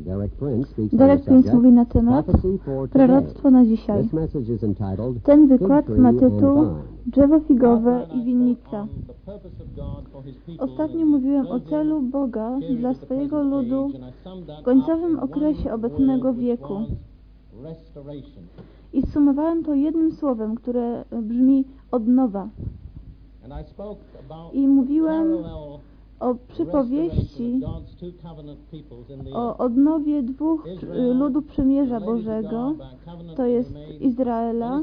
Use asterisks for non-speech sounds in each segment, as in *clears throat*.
Derek Prince speaks on Derek Prince subject, mówi na temat Prophecy for Today. proroctwo na dzisiaj. This message is entitled Ten wykład ma tytuł. Drzewo figowe i winnica. Ostatnio mówiłem o celu Boga dla swojego ludu w końcowym okresie obecnego wieku i sumowałem to jednym słowem, które brzmi odnowa. I mówiłem o przypowieści o odnowie dwóch y, ludów przymierza Bożego, to jest Izraela,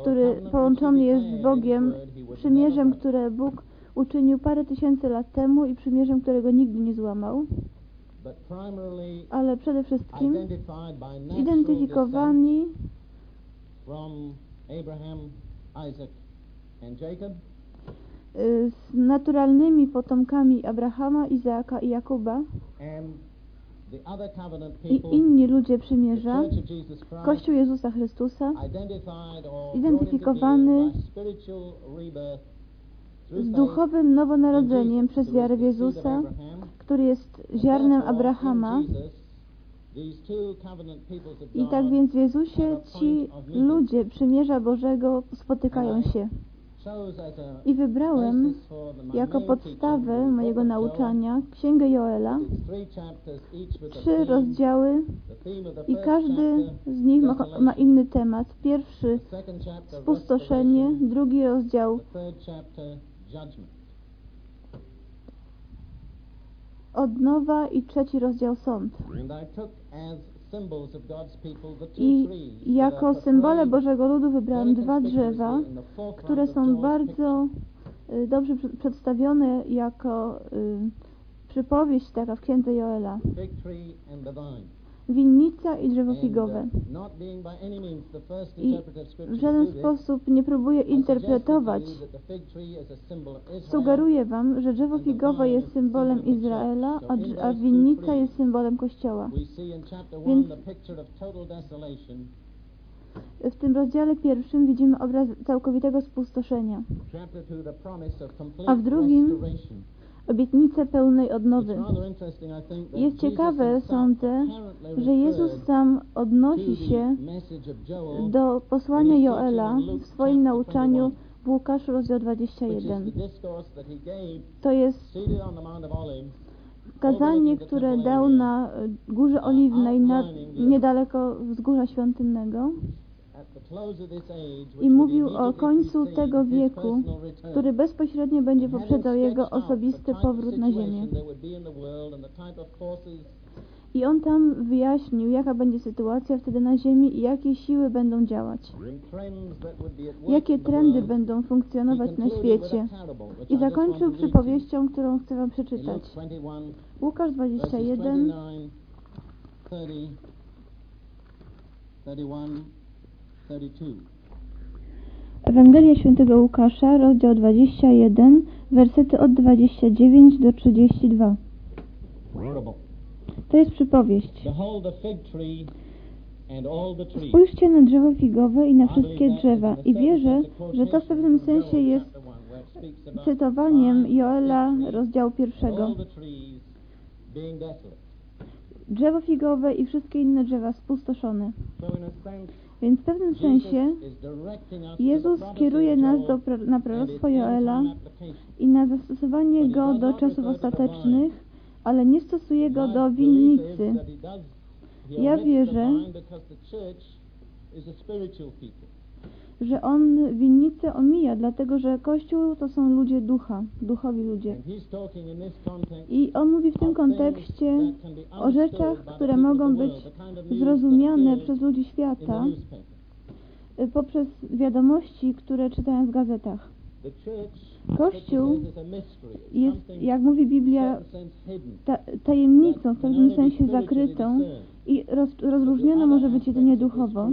który połączony jest z Bogiem, przymierzem, które Bóg uczynił parę tysięcy lat temu i przymierzem, którego nigdy nie złamał, ale przede wszystkim identyfikowani Abraham, Isaac, and Jacob, z naturalnymi potomkami Abrahama, Izaaka i Jakuba i inni ludzie przymierza, Kościół Jezusa Chrystusa, Identyfikowany z duchowym nowonarodzeniem przez wiarę w Jezusa, który jest ziarnem Abrahama. I tak więc w Jezusie ci ludzie przymierza Bożego spotykają się. I wybrałem jako podstawę mojego nauczania Księgę Joela, trzy rozdziały i każdy z nich ma, ma inny temat. Pierwszy spustoszenie, drugi rozdział odnowa i trzeci rozdział sąd. I jako symbole Bożego Ludu wybrałem dwa drzewa, które są bardzo y, dobrze przedstawione jako y, przypowieść taka w księdze Joela. Winnica i drzewo figowe. uh, first I w żaden sposób nie próbuję interpretować. Sugeruję Wam, że drzewo figowe jest symbolem Izraela, a, a winnica jest symbolem Kościoła. Więc- 1 the picture of total desolation, W tym rozdziale pierwszym widzimy obraz całkowitego spustoszenia, chapter 2 the promise of complete A w drugim. Obietnicę pełnej odnowy. Jest ciekawe, sądzę, że Jezus sam odnosi się do posłania Joela w swoim nauczaniu w Łukaszu rozdział which is 21. the discourse that he gave To jest kazanie, które dał na Górze Oliwnej, na, niedaleko wzgórza świątynnego i mówił o końcu tego wieku, który bezpośrednio będzie poprzedzał jego osobisty powrót na ziemię. I on tam wyjaśnił, jaka będzie sytuacja wtedy na ziemi i jakie siły będą działać, jakie trendy będą funkcjonować na świecie. I zakończył przypowieścią, którą chcę Wam przeczytać. Luke 21, Łukasz verses 21, 29, 30, 31, 32. Ewangelia Świętego Łukasza, rozdział 21, wersety od 29 do 32. Parable. To jest przypowieść. Spójrzcie na drzewo figowe i na wszystkie drzewa i wierzę, że to w pewnym sensie jest cytowaniem Joela rozdziału pierwszego. Drzewo figowe i wszystkie inne drzewa spustoszone. Więc w pewnym sensie Jezus kieruje nas do, na proroctwo Joela i na zastosowanie go do czasów ostatecznych, ale nie stosuje go do winnicy. Ja wierzę, że on winnicę omija, dlatego że Kościół to są ludzie ducha, duchowi ludzie. I on mówi w tym kontekście o rzeczach, które mogą być zrozumiane przez ludzi świata y, poprzez wiadomości, które czytają w gazetach. Kościół Jest, jak mówi Biblia, ta, tajemnicą, w pewnym sensie zakrytą i roz, rozróżniona może być jedynie duchowo,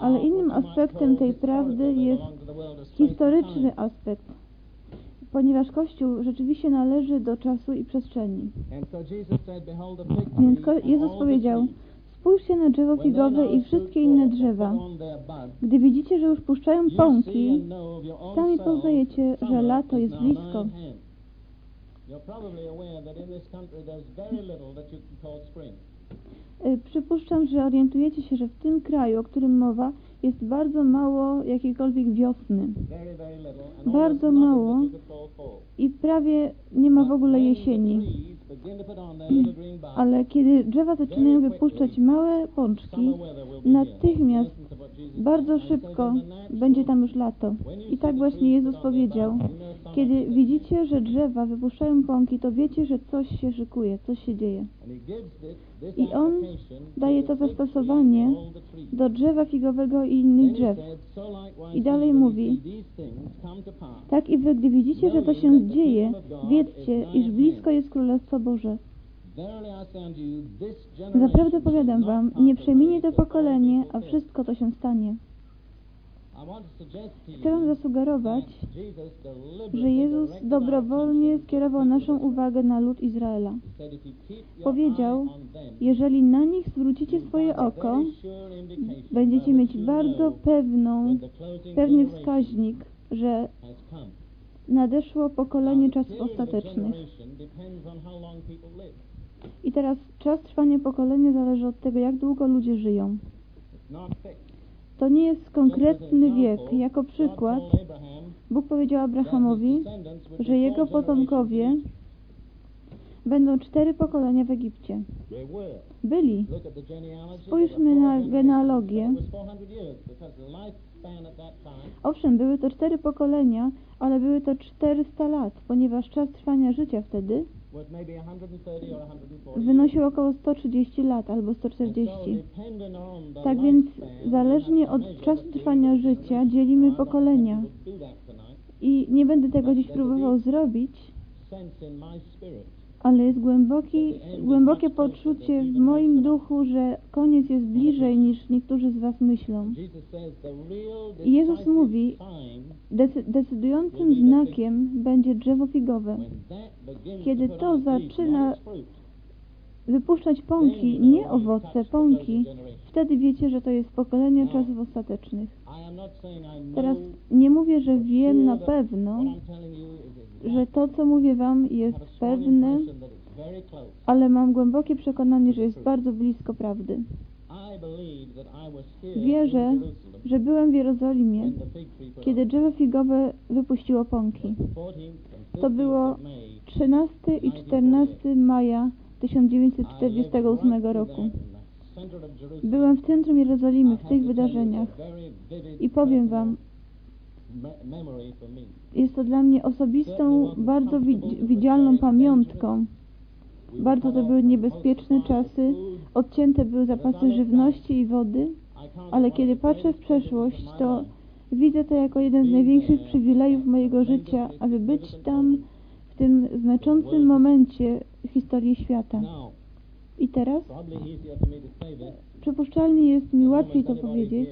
ale innym you aspektem call tej prawdy jest historyczny aspekt, ponieważ Kościół rzeczywiście należy do czasu i przestrzeni. And so Jesus said, "Behold the fig tree Więc Jezus powiedział, spójrzcie na drzewo figowe i wszystkie inne drzewa. Gdy widzicie, że już puszczają you pąki, and know of your own sami selves poznajecie, that że summer lato is jest now blisko. nigh at hand. Y, przypuszczam, że orientujecie się, że w tym kraju, o którym mowa, jest bardzo mało jakiejkolwiek wiosny. Bardzo mało i prawie nie ma w ogóle jesieni. Ale kiedy drzewa zaczynają wypuszczać małe pączki, natychmiast, bardzo szybko będzie tam już lato. I tak właśnie Jezus powiedział. Kiedy widzicie, że drzewa wypuszczają pąki, to wiecie, że coś się szykuje, coś się dzieje. I On daje to zastosowanie do drzewa figowego i innych drzew. I dalej mówi, tak i wy, gdy widzicie, że to się dzieje, wiedzcie, iż blisko jest Królestwo Boże. Zaprawdę powiadam wam, nie przeminie to pokolenie, a wszystko to się stanie. Chcę Wam zasugerować, że Jezus dobrowolnie skierował naszą uwagę na lud Izraela. Powiedział, jeżeli na nich zwrócicie swoje oko, będziecie mieć bardzo pewną, pewny wskaźnik, że nadeszło pokolenie czasów ostatecznych. I teraz czas trwania pokolenia zależy od tego, jak długo ludzie żyją. To nie jest konkretny wiek. Jako przykład Bóg powiedział Abrahamowi, że jego potomkowie będą cztery pokolenia w Egipcie. Byli. Spójrzmy na genealogię. Owszem, były to cztery pokolenia, ale były to 400 lat, ponieważ czas trwania życia wtedy wynosił około 130 lat albo 140. Tak więc zależnie od czasu trwania życia dzielimy pokolenia. I nie będę tego dziś próbował zrobić, ale jest głęboki, głębokie poczucie w moim duchu, że koniec jest bliżej niż niektórzy z Was myślą. I Jezus mówi, decydującym znakiem będzie drzewo figowe. Kiedy to zaczyna wypuszczać pąki, nie owoce, pąki, wtedy wiecie, że to jest pokolenie czasów ostatecznych. Teraz nie mówię, że wiem na pewno, że to, co mówię Wam, jest pewne, ale mam głębokie przekonanie, że jest bardzo blisko prawdy. Wierzę, że byłem w Jerozolimie, kiedy drzewo figowe wypuściło pąki. To było 13 i 14 maja 1948 roku. Byłem w centrum Jerozolimy w tych wydarzeniach i powiem Wam, jest to dla mnie osobistą, bardzo widzialną pamiątką. Bardzo to były niebezpieczne czasy, odcięte były zapasy żywności i wody, ale kiedy patrzę w przeszłość, to widzę to jako jeden z największych przywilejów mojego życia, aby być tam tym znaczącym momencie historii świata. I teraz przypuszczalnie jest mi łatwiej to powiedzieć,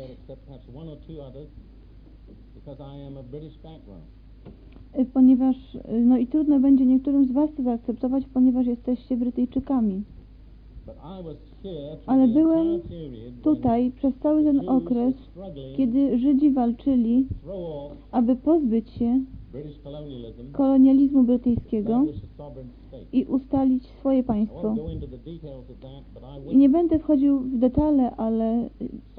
ponieważ, no i trudno będzie niektórym z Was to zaakceptować, ponieważ jesteście Brytyjczykami. Ale byłem tutaj przez cały ten okres, kiedy Żydzi walczyli, aby pozbyć się kolonializmu brytyjskiego i ustalić swoje państwo. I nie będę wchodził w detale, ale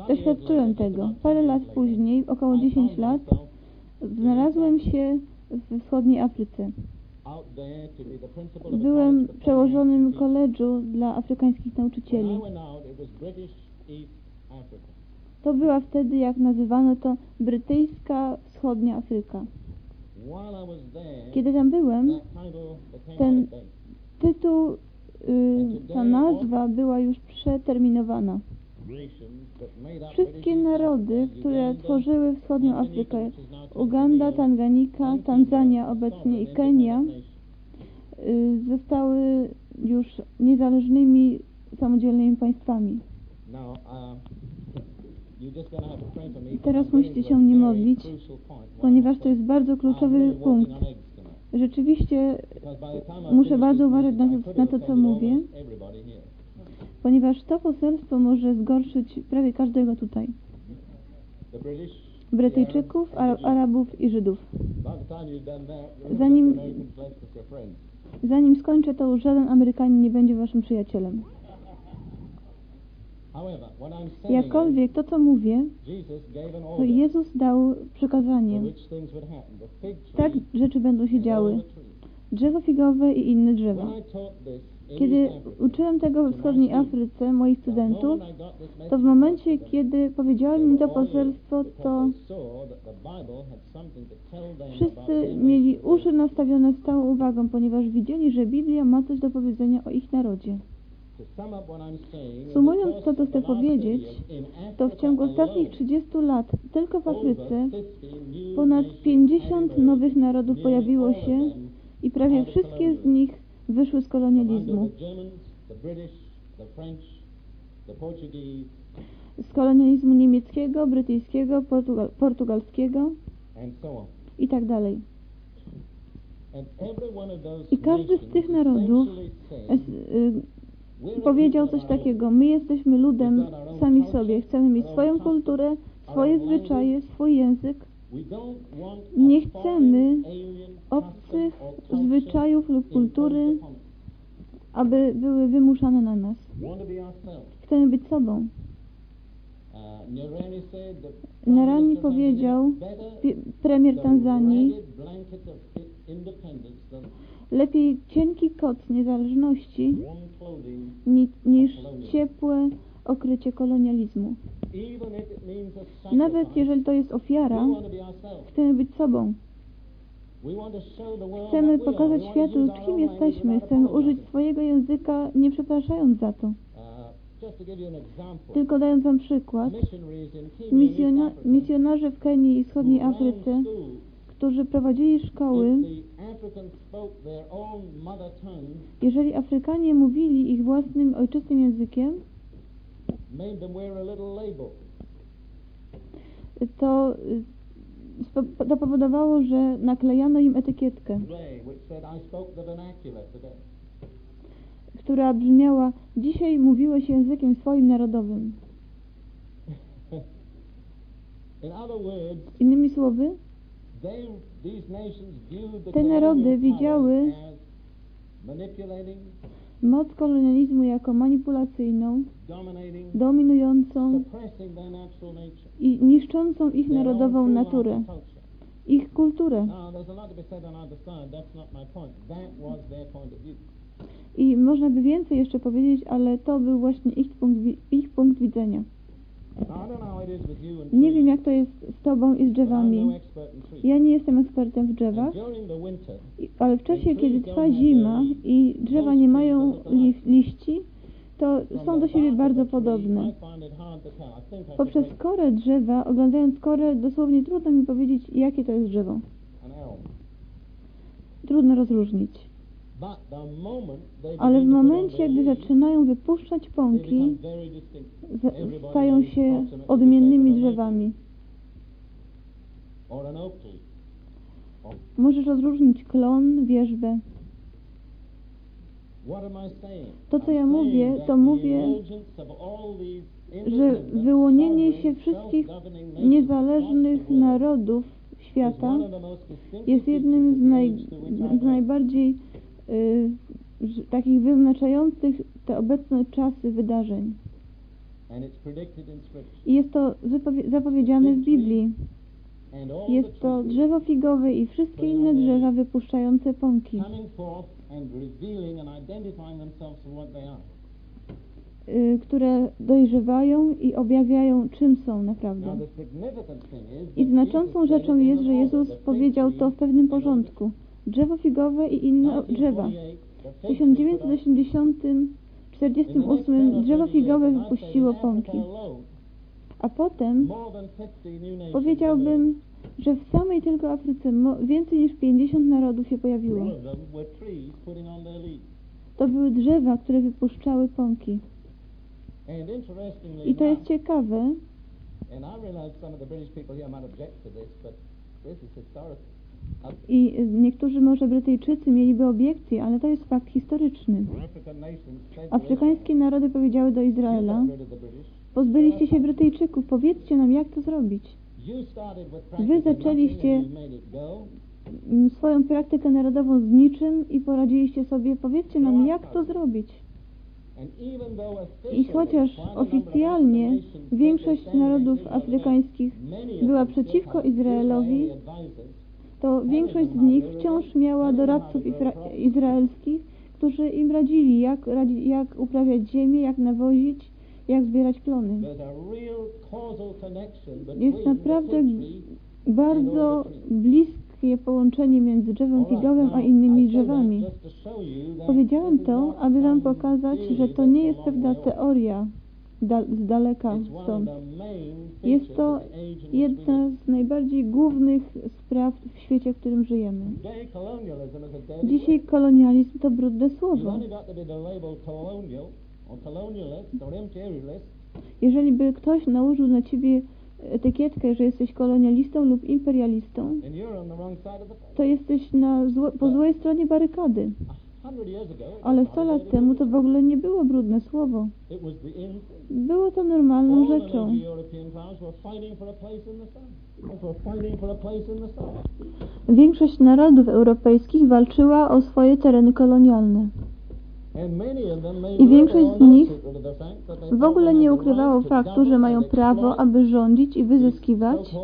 doświadczyłem tego. Parę lat później, około 10 lat, znalazłem się w wschodniej Afryce. Byłem przełożonym koledżu dla afrykańskich nauczycieli. To była wtedy, jak nazywano to, brytyjska wschodnia Afryka. Kiedy tam byłem, ten tytuł, y, ta nazwa była już przeterminowana. Wszystkie narody, które tworzyły wschodnią Afrykę, Uganda, Tanganika, Tanzania obecnie i Kenia, y, zostały już niezależnymi, samodzielnymi państwami. Teraz musicie się nie modlić, ponieważ to jest bardzo kluczowy punkt. Rzeczywiście muszę bardzo uważać na to, na to co mówię, ponieważ to poselstwo może zgorszyć prawie każdego tutaj. Brytyjczyków, Arabów i Żydów. Zanim Zanim skończę, to żaden Amerykanin nie będzie waszym przyjacielem. Jakkolwiek to, co mówię, to Jezus dał przykazanie. Tak rzeczy będą się działy. Drzewo figowe i inne drzewa. Kiedy uczyłem tego we wschodniej Afryce moich studentów, to w momencie, kiedy powiedziałem im to poselstwo, to wszyscy mieli uszy nastawione z całą uwagą, ponieważ widzieli, że Biblia ma coś do powiedzenia o ich narodzie. Sumując to, co chcę powiedzieć, to w ciągu ostatnich 30 lat tylko w Afryce ponad 50 nowych narodów pojawiło się i prawie wszystkie z nich wyszły z kolonializmu. Z kolonializmu niemieckiego, brytyjskiego, portugal, portugalskiego i tak dalej. I każdy z tych narodów y, powiedział coś takiego. My jesteśmy ludem sami sobie. Chcemy mieć swoją kulturę, swoje zwyczaje, swój język. Nie chcemy obcych zwyczajów lub kultury, aby były wymuszane na nas. Chcemy być sobą. Narani powiedział, premier Tanzanii, lepiej cienki kot niezależności niż ciepłe okrycie kolonializmu. Nawet jeżeli to jest ofiara, chcemy być sobą. Chcemy pokazać światu, kim jesteśmy. Chcemy użyć swojego języka, nie przepraszając za to. Tylko dając Wam przykład, misjona, misjonarze w Kenii i wschodniej Afryce, którzy prowadzili szkoły, jeżeli Afrykanie mówili ich własnym ojczystym językiem, to to powodowało, że naklejano im etykietkę, która brzmiała Dzisiaj mówiłeś językiem swoim narodowym. *laughs* Innymi słowy, te narody widziały moc kolonializmu jako manipulacyjną, dominującą i niszczącą ich narodową naturę, ich kulturę. I można by więcej jeszcze powiedzieć, ale to był właśnie ich punkt, ich punkt widzenia. Nie wiem, jak to jest z Tobą i z drzewami. Ja nie jestem ekspertem w drzewach, ale w czasie, kiedy trwa zima i drzewa nie mają li liści, to są do siebie bardzo podobne. Poprzez korę drzewa, oglądając korę, dosłownie trudno mi powiedzieć, jakie to jest drzewo. Trudno rozróżnić. Ale w momencie, gdy zaczynają wypuszczać pąki, stają się odmiennymi drzewami. Możesz rozróżnić klon, wierzbę. To, co ja mówię, to mówię, że wyłonienie się wszystkich niezależnych narodów świata jest jednym z, naj, z najbardziej takich wyznaczających te obecne czasy wydarzeń. I jest to zapowiedziane w Biblii. Jest to drzewo figowe i wszystkie inne drzewa wypuszczające pąki. Y, które dojrzewają i objawiają, czym są naprawdę. I znaczącą rzeczą jest, że Jezus powiedział to w pewnym porządku. Drzewo figowe i inne drzewa. W 1948 drzewo figowe wypuściło pąki. A potem powiedziałbym, że w samej tylko Afryce więcej niż 50 narodów się pojawiło. To były drzewa, które wypuszczały pąki. I to jest ciekawe. I niektórzy może Brytyjczycy mieliby obiekcje, ale to jest fakt historyczny. Afrykańskie narody powiedziały do Izraela, pozbyliście się Brytyjczyków, powiedzcie nam, jak to zrobić. Wy zaczęliście swoją praktykę narodową z niczym i poradziliście sobie, powiedzcie nam, jak to zrobić. I chociaż oficjalnie większość narodów afrykańskich była przeciwko Izraelowi, to większość z nich wciąż miała doradców izraelskich, którzy im radzili, jak, jak uprawiać ziemię, jak nawozić, jak zbierać plony. Jest naprawdę bardzo bliskie połączenie między drzewem figowym a innymi drzewami. Powiedziałem to, aby Wam pokazać, że to nie jest pewna teoria z daleka stąd. Jest to jedna z najbardziej głównych spraw w świecie, w którym żyjemy. Dzisiaj kolonializm to brudne słowo. Jeżeli by ktoś nałożył na ciebie etykietkę, że jesteś kolonialistą lub imperialistą, to jesteś na zło, po złej stronie barykady. Ale 100 lat temu to w ogóle nie było brudne słowo. Było to normalną rzeczą. Większość narodów europejskich walczyła o swoje tereny kolonialne. I większość z nich w ogóle nie ukrywało faktu, że mają prawo, aby rządzić i wyzyskiwać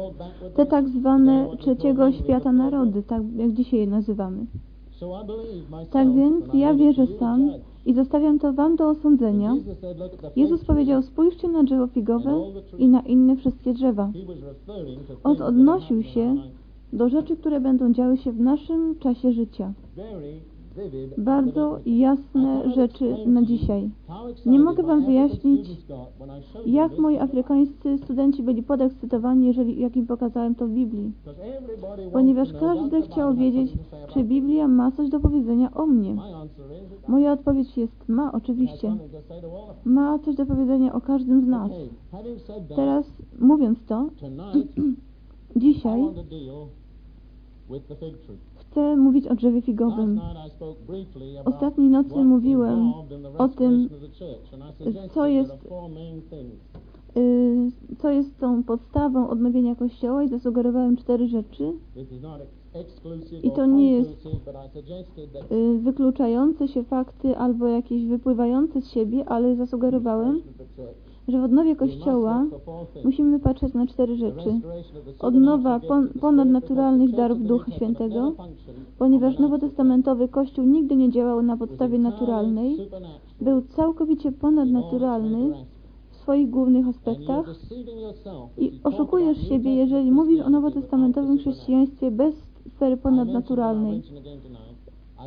te tak zwane trzeciego świata narody, tak jak dzisiaj je nazywamy. Tak więc ja wierzę sam i zostawiam to Wam do osądzenia. Jezus powiedział, spójrzcie na drzewo figowe i na inne wszystkie drzewa. On odnosił się do rzeczy, które będą działy się w naszym czasie życia bardzo jasne rzeczy na dzisiaj. Nie mogę Wam wyjaśnić, jak moi afrykańscy studenci byli podekscytowani, jeżeli, jak im pokazałem to w Biblii. Ponieważ każdy chciał wiedzieć, czy Biblia ma coś do powiedzenia o mnie. Moja odpowiedź jest ma, oczywiście. Ma coś do powiedzenia o każdym z nas. Teraz, mówiąc to, *clears throat* dzisiaj Chcę mówić o drzewie figowym. Ostatniej nocy mówiłem o tym, co jest, y, co jest tą podstawą odnowienia Kościoła i zasugerowałem cztery rzeczy. I to nie jest y, wykluczające się fakty albo jakieś wypływające z siebie, ale zasugerowałem, że w odnowie Kościoła musimy patrzeć na cztery rzeczy. Odnowa pon ponadnaturalnych darów Ducha Świętego, ponieważ nowotestamentowy Kościół nigdy nie działał na podstawie naturalnej, był całkowicie ponadnaturalny w swoich głównych aspektach i oszukujesz siebie, jeżeli mówisz o nowotestamentowym chrześcijaństwie bez sfery ponadnaturalnej.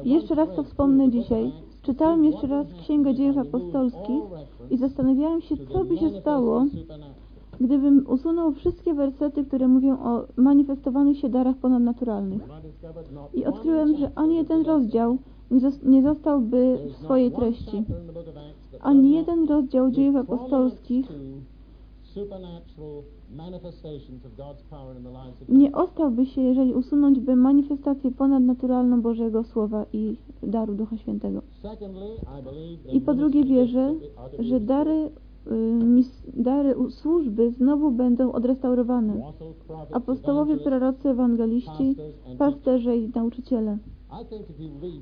Jeszcze raz to wspomnę dzisiaj. Czytałem jeszcze raz Księgę Dziejów Apostolskich i zastanawiałem się, co by się stało, gdybym usunął wszystkie wersety, które mówią o manifestowanych się darach ponadnaturalnych. I odkryłem, że ani jeden rozdział nie zostałby w swojej treści. Ani jeden rozdział dziejów apostolskich nie ostałby się, jeżeli usunąć by manifestację ponadnaturalną Bożego Słowa i daru Ducha Świętego. I po drugie wierzę, że dary, y, dary służby znowu będą odrestaurowane. Apostołowie, prorocy, ewangeliści, pasterze i nauczyciele.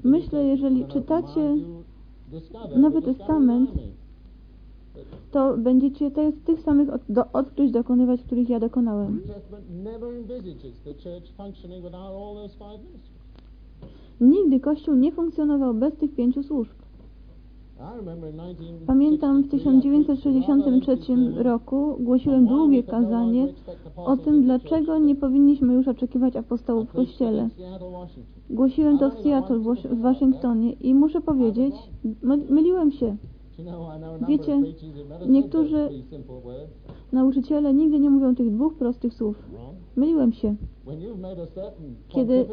Myślę, jeżeli czytacie Nowy Testament, to będziecie te, tych samych od, do, odkryć dokonywać, których ja dokonałem. Nigdy Kościół nie funkcjonował bez tych pięciu służb. Pamiętam w 1963 roku głosiłem długie kazanie o tym, dlaczego nie powinniśmy już oczekiwać apostołów w Kościele. Głosiłem to w Seattle, w Waszyngtonie i muszę powiedzieć, myliłem się. Wiecie, niektórzy nauczyciele nigdy nie mówią tych dwóch prostych słów. Myliłem się. Kiedy,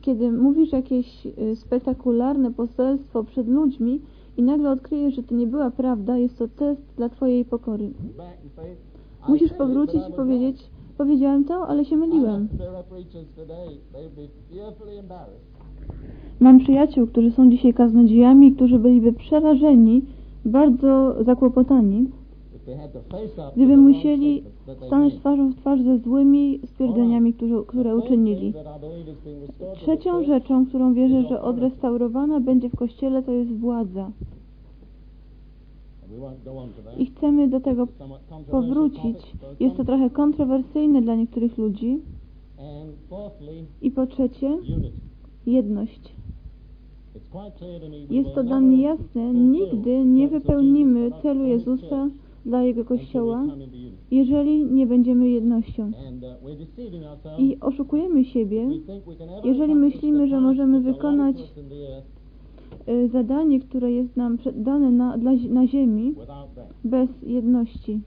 kiedy mówisz jakieś y, spektakularne poselstwo przed ludźmi i nagle odkryjesz, że to nie była prawda, jest to test dla Twojej pokory. Musisz powrócić i powiedzieć, powiedziałem to, ale się myliłem. Mam przyjaciół, którzy są dzisiaj kaznodziejami, którzy byliby przerażeni, bardzo zakłopotani, gdyby musieli stanąć twarzą w twarz ze złymi stwierdzeniami, które, które uczynili. Trzecią rzeczą, którą wierzę, że odrestaurowana będzie w Kościele, to jest władza. I chcemy do tego powrócić. Jest to trochę kontrowersyjne dla niektórych ludzi. I po trzecie, jedność. Jest to dla mnie jasne, nigdy nie wypełnimy celu Jezusa dla Jego Kościoła, jeżeli nie będziemy jednością. I oszukujemy siebie, jeżeli myślimy, że możemy wykonać y, zadanie, które jest nam dane na, na ziemi bez jedności.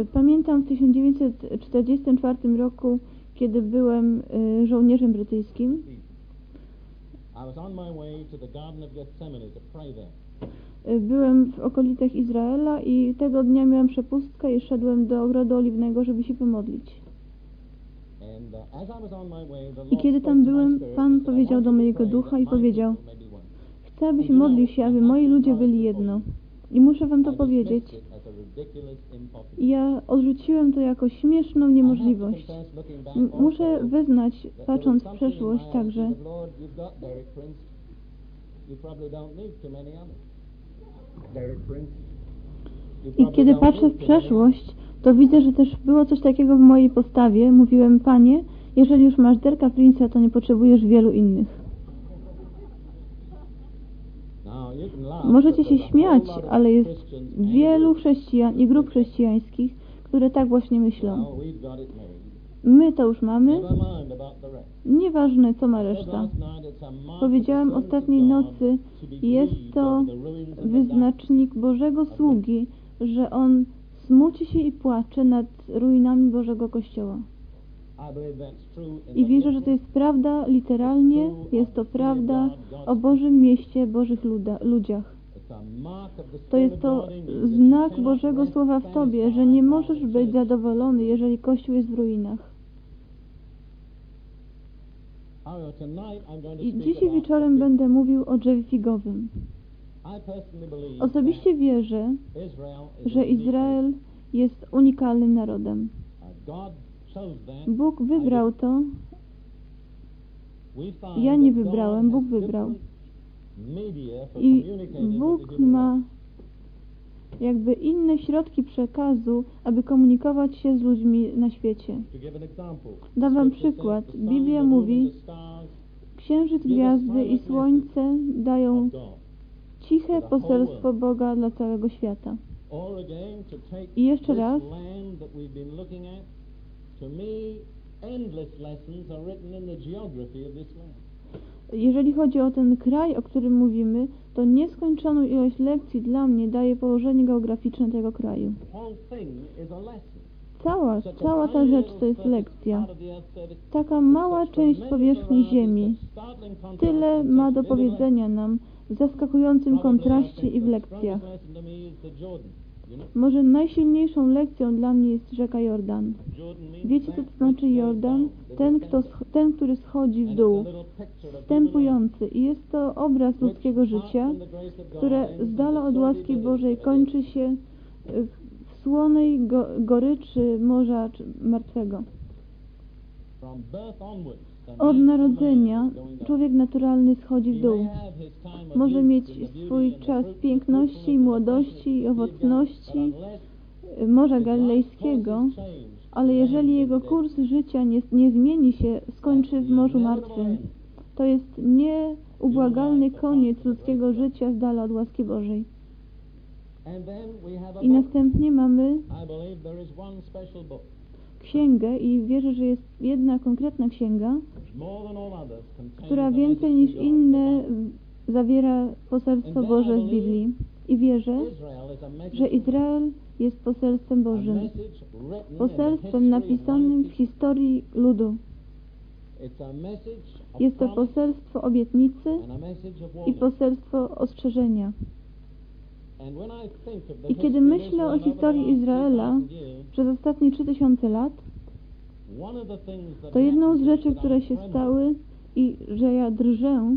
Y, pamiętam w 1944 roku, kiedy byłem y, żołnierzem brytyjskim, Y, byłem w okolicach Izraela i tego dnia miałem przepustkę i szedłem do ogrodu oliwnego, żeby się pomodlić. Uh, I kiedy tam byłem, Pan powiedział do mojego ducha i powiedział Chcę, abyś modlił się, aby moi ludzie byli jedno. I muszę wam to powiedzieć. Ja odrzuciłem to jako śmieszną niemożliwość. M muszę wyznać, patrząc w przeszłość także, i kiedy patrzę w przeszłość, to widzę, że też było coś takiego w mojej postawie. Mówiłem, Panie, jeżeli już masz Derka Prince'a, to nie potrzebujesz wielu innych. Możecie się śmiać, ale jest wielu chrześcijan i grup chrześcijańskich, które tak właśnie myślą. My to już mamy. Nieważne, co ma reszta. Powiedziałem ostatniej nocy, jest to wyznacznik Bożego sługi, że on smuci się i płacze nad ruinami Bożego Kościoła. I wierzę, że to jest prawda literalnie, jest to prawda o Bożym mieście, Bożych luda, ludziach. To jest to znak Bożego Słowa w Tobie, że nie możesz być zadowolony, jeżeli Kościół jest w ruinach. I dzisiaj wieczorem będę mówił o drzewie figowym. Osobiście wierzę, że Izrael jest unikalnym narodem. Bóg wybrał to. Ja nie wybrałem, Bóg wybrał. I Bóg ma jakby inne środki przekazu, aby komunikować się z ludźmi na świecie. Dam Wam przykład. Biblia mówi, księżyc, gwiazdy i słońce dają ciche poselstwo Boga dla całego świata. I jeszcze raz, jeżeli chodzi o ten kraj, o którym mówimy, to nieskończoną ilość lekcji dla mnie daje położenie geograficzne tego kraju. Cała, cała ta rzecz to jest lekcja. Taka mała część powierzchni Ziemi. Tyle ma do powiedzenia nam w zaskakującym kontraście i w lekcjach. Może najsilniejszą lekcją dla mnie jest rzeka Jordan. Wiecie, co to znaczy Jordan? Ten, kto, ten który schodzi w dół, wstępujący. I jest to obraz ludzkiego życia, które z dala od łaski Bożej kończy się w słonej go, goryczy morza martwego. Od narodzenia człowiek naturalny schodzi w dół. Może mieć swój czas piękności, młodości i owocności Morza Galilejskiego, ale jeżeli jego kurs życia nie, nie zmieni się, skończy w Morzu Martwym. To jest nieubłagalny koniec ludzkiego życia z dala od łaski Bożej. I następnie mamy księgę i wierzę, że jest jedna konkretna księga, która więcej niż inne zawiera poselstwo Boże z Biblii. I wierzę, że Izrael jest poselstwem Bożym, poselstwem napisanym w historii ludu. Jest to poselstwo obietnicy i poselstwo ostrzeżenia. I kiedy myślę o historii Izraela przez ostatnie 3000 lat, to jedną z rzeczy, które się stały i że ja drżę,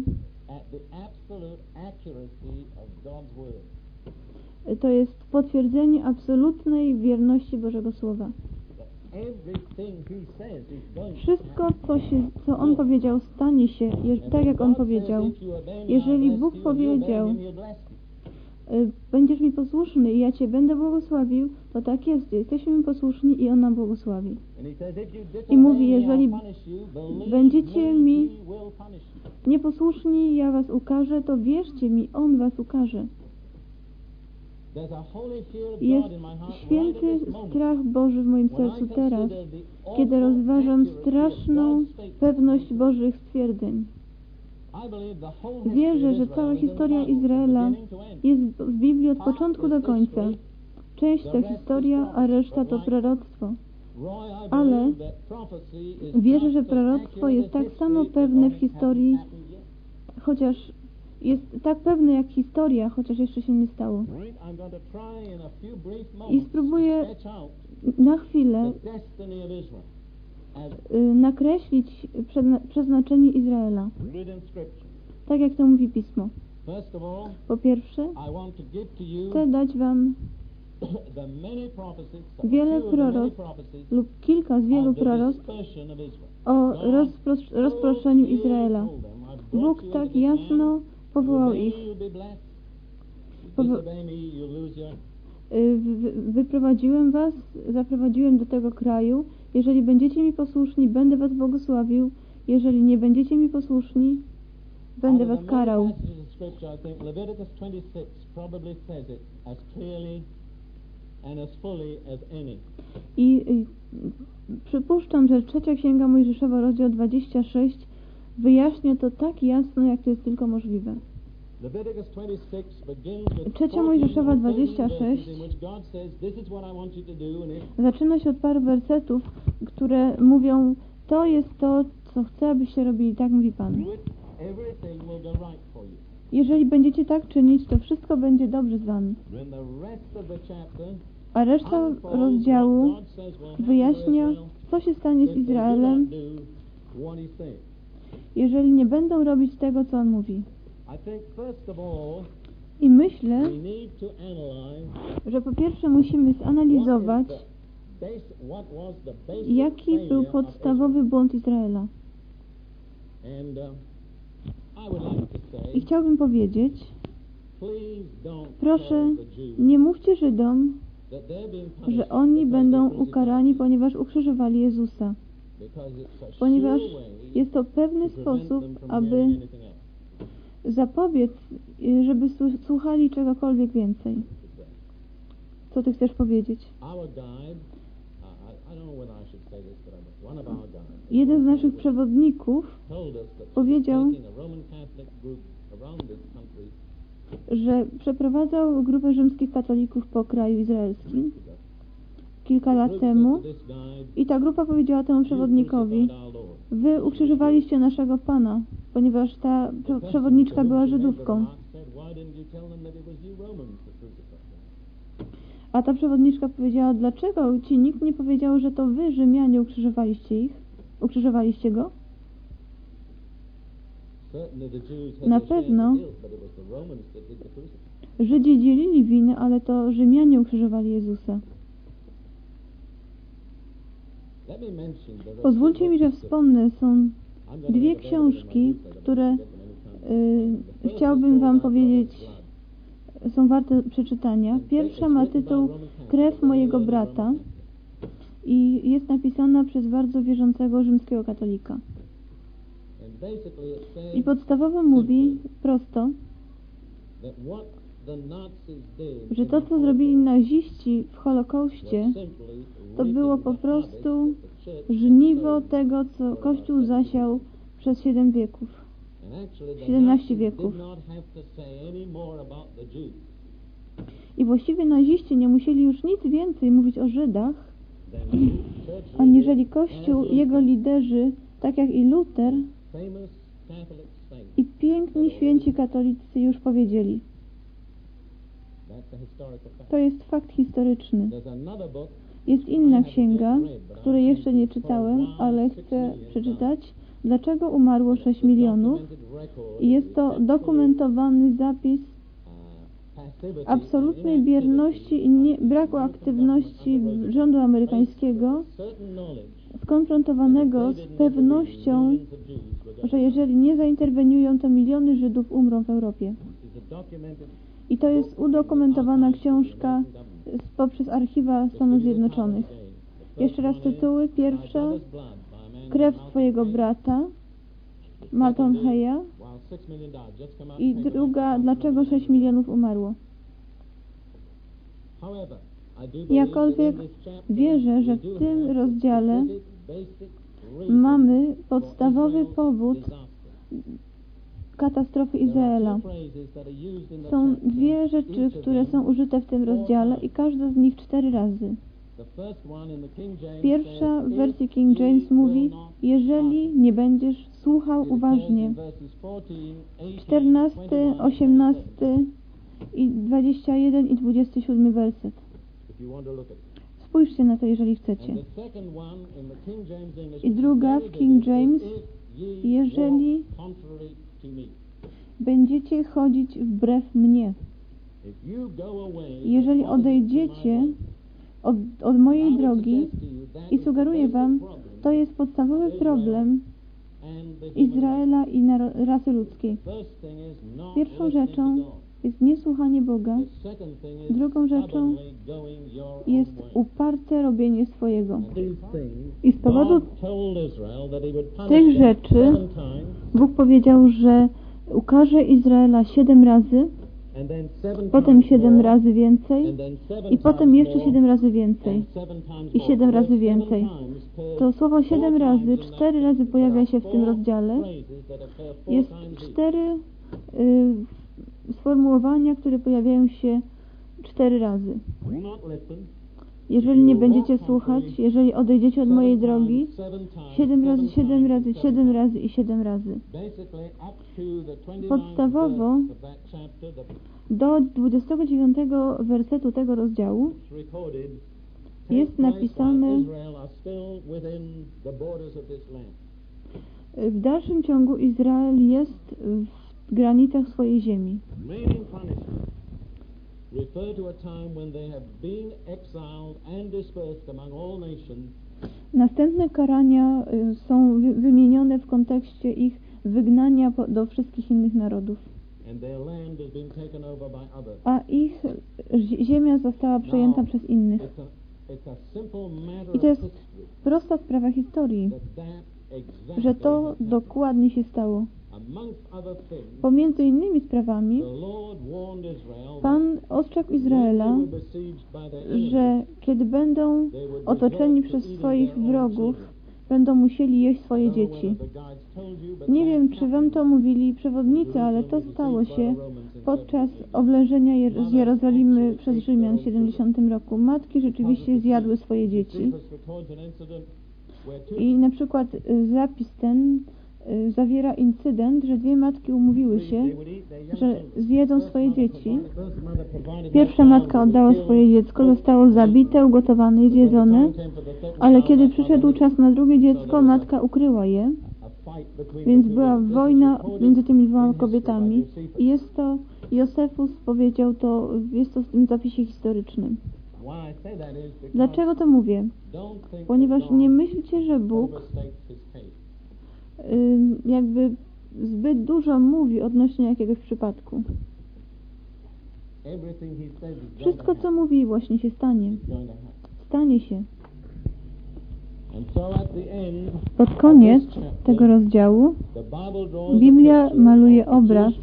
to jest potwierdzenie absolutnej wierności Bożego Słowa. Wszystko, co, się, co On powiedział, stanie się tak, jak On powiedział. Jeżeli Bóg powiedział, będziesz mi posłuszny i ja Cię będę błogosławił, to tak jest. Jesteśmy mi posłuszni i On nam błogosławi. I mówi, jeżeli będziecie mi nieposłuszni, ja Was ukażę, to wierzcie mi, On Was ukaże. Jest święty strach Boży w moim sercu teraz, kiedy rozważam straszną pewność Bożych stwierdzeń. Wierzę, że cała historia Izraela jest w Biblii od początku do końca. Część to historia, a reszta to proroctwo. Ale wierzę, że proroctwo jest tak samo pewne w historii, chociaż jest tak pewny jak historia, chociaż jeszcze się nie stało. I spróbuję na chwilę nakreślić przeznaczenie Izraela. Tak jak to mówi Pismo. Po pierwsze, chcę dać Wam *coughs* wiele proroctw lub kilka z wielu proroctw o rozproszeniu Izraela. Bóg tak jasno powołał ich. Y, wyprowadziłem was, zaprowadziłem do tego kraju. Jeżeli będziecie mi posłuszni, będę was błogosławił. Jeżeli nie będziecie mi posłuszni, będę was karał. I przypuszczam, że trzecia księga Mojżeszowa, rozdział 26 wyjaśnia to tak jasno, jak to jest tylko możliwe. Trzecia Mojżeszowa 26 zaczyna się od paru wersetów, które mówią to jest to, co chcę, abyście robili, tak mówi Pan. Jeżeli będziecie tak czynić, to wszystko będzie dobrze z Wami. A reszta rozdziału wyjaśnia, co się stanie z Izraelem, jeżeli nie będą robić tego, co On mówi. I myślę, że po pierwsze musimy zanalizować, jaki był podstawowy błąd Izraela. Uh, I chciałbym powiedzieć, proszę, nie mówcie Żydom, że oni będą ukarani, ponieważ ukrzyżowali Jezusa. Ponieważ jest to pewny sposób, aby zapobiec, żeby słuchali czegokolwiek więcej. Co ty chcesz powiedzieć? Jeden z naszych przewodników powiedział, że przeprowadzał grupę rzymskich katolików po kraju izraelskim kilka lat temu i ta grupa powiedziała temu przewodnikowi Wy ukrzyżowaliście naszego Pana, ponieważ ta przewodniczka była Żydówką. A ta przewodniczka powiedziała, dlaczego ci nikt nie powiedział, że to wy, Rzymianie, ukrzyżowaliście ich? Ukrzyżowaliście go? Na pewno Żydzi dzielili winy, ale to Rzymianie ukrzyżowali Jezusa. Pozwólcie mi, że wspomnę, są dwie książki, które y, chciałbym Wam powiedzieć, są warte przeczytania. Pierwsza ma tytuł Krew mojego brata i jest napisana przez bardzo wierzącego rzymskiego katolika. I podstawowo mówi prosto, że to, co zrobili naziści w Holokauście, to było po prostu żniwo tego, co Kościół zasiał przez siedem wieków. 17 wieków. I właściwie naziści nie musieli już nic więcej mówić o Żydach, aniżeli Kościół, jego liderzy, tak jak i Luter i piękni święci katolicy już powiedzieli. To jest fakt historyczny. Jest inna księga, której jeszcze nie czytałem, ale chcę przeczytać. Dlaczego umarło 6 milionów? I jest to dokumentowany zapis absolutnej bierności i nie, braku aktywności rządu amerykańskiego skonfrontowanego z pewnością, że jeżeli nie zainterweniują, to miliony Żydów umrą w Europie. I to jest udokumentowana książka poprzez archiwa Stanów Zjednoczonych. Jeszcze raz tytuły. Pierwsza Krew Twojego brata Malton Heya i druga Dlaczego 6 milionów umarło. Jakkolwiek wierzę, że w tym rozdziale mamy podstawowy powód katastrofy Izraela. Są dwie rzeczy, które są użyte w tym rozdziale i każda z nich cztery razy. Pierwsza w wersji King James mówi, jeżeli nie będziesz słuchał uważnie. 14, 18 i 21 i 27 werset. Spójrzcie na to, jeżeli chcecie. I druga w King James, jeżeli będziecie chodzić wbrew mnie. Jeżeli odejdziecie od, od mojej drogi i sugeruję Wam, to jest podstawowy problem Izraela i rasy ludzkiej. Pierwszą rzeczą jest niesłuchanie Boga. Drugą rzeczą jest uparte robienie swojego. I z powodu tych rzeczy Bóg powiedział, że ukaże Izraela siedem razy, potem siedem razy więcej i potem jeszcze siedem razy więcej i siedem razy więcej. To słowo siedem razy, cztery razy pojawia się w tym rozdziale. Jest cztery y, sformułowania, które pojawiają się cztery razy. Jeżeli nie będziecie słuchać, jeżeli odejdziecie od mojej drogi, siedem razy, siedem razy, siedem razy i siedem razy. Podstawowo do 29 wersetu tego rozdziału jest napisane w dalszym ciągu Izrael jest w granicach swojej ziemi. Następne karania y, są wymienione w kontekście ich wygnania do wszystkich innych narodów. A ich ziemia została przejęta przez innych. I to jest prosta sprawa historii, że to dokładnie się stało. Pomiędzy innymi sprawami Pan ostrzegł Izraela, że kiedy będą otoczeni przez swoich wrogów, będą musieli jeść swoje dzieci. Nie wiem, czy Wam to mówili przewodnicy, ale to stało się podczas oblężenia z Jerozolimy przez Rzymian w 70 roku. Matki rzeczywiście zjadły swoje dzieci. I na przykład y, zapis ten zawiera incydent, że dwie matki umówiły się, że zjedzą swoje dzieci. Pierwsza matka oddała swoje dziecko, zostało zabite, ugotowane i zjedzone, ale kiedy przyszedł czas na drugie dziecko, matka ukryła je, więc była wojna między tymi dwoma kobietami i jest to, Josefus powiedział to, jest to w tym zapisie historycznym. Dlaczego to mówię? Ponieważ nie myślcie, że Bóg jakby zbyt dużo mówi odnośnie jakiegoś przypadku. Wszystko, co mówi, właśnie się stanie. Stanie się. Pod koniec tego rozdziału Biblia maluje obraz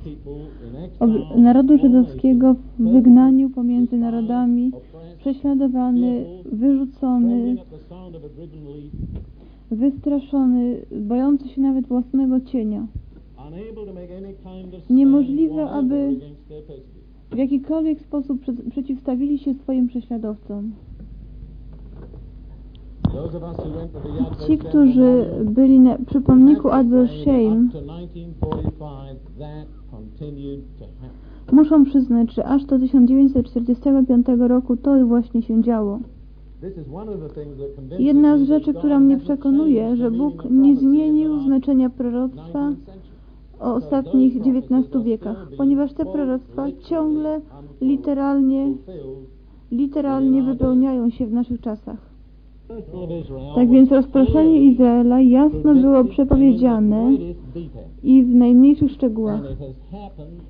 ob narodu żydowskiego w wygnaniu pomiędzy narodami, prześladowany, wyrzucony, wystraszony, bojący się nawet własnego cienia. Niemożliwe, aby w jakikolwiek sposób przeciwstawili się swoim prześladowcom. Ci, którzy byli na, przy pomniku Adler Shame, muszą przyznać, że aż do 1945 roku to właśnie się działo. Jedna z rzeczy, która mnie przekonuje, że Bóg nie zmienił znaczenia proroctwa o ostatnich 19 wiekach, ponieważ te proroctwa ciągle literalnie, literalnie wypełniają się w naszych czasach. Tak więc rozproszenie Izraela jasno było przepowiedziane i w najmniejszych szczegółach.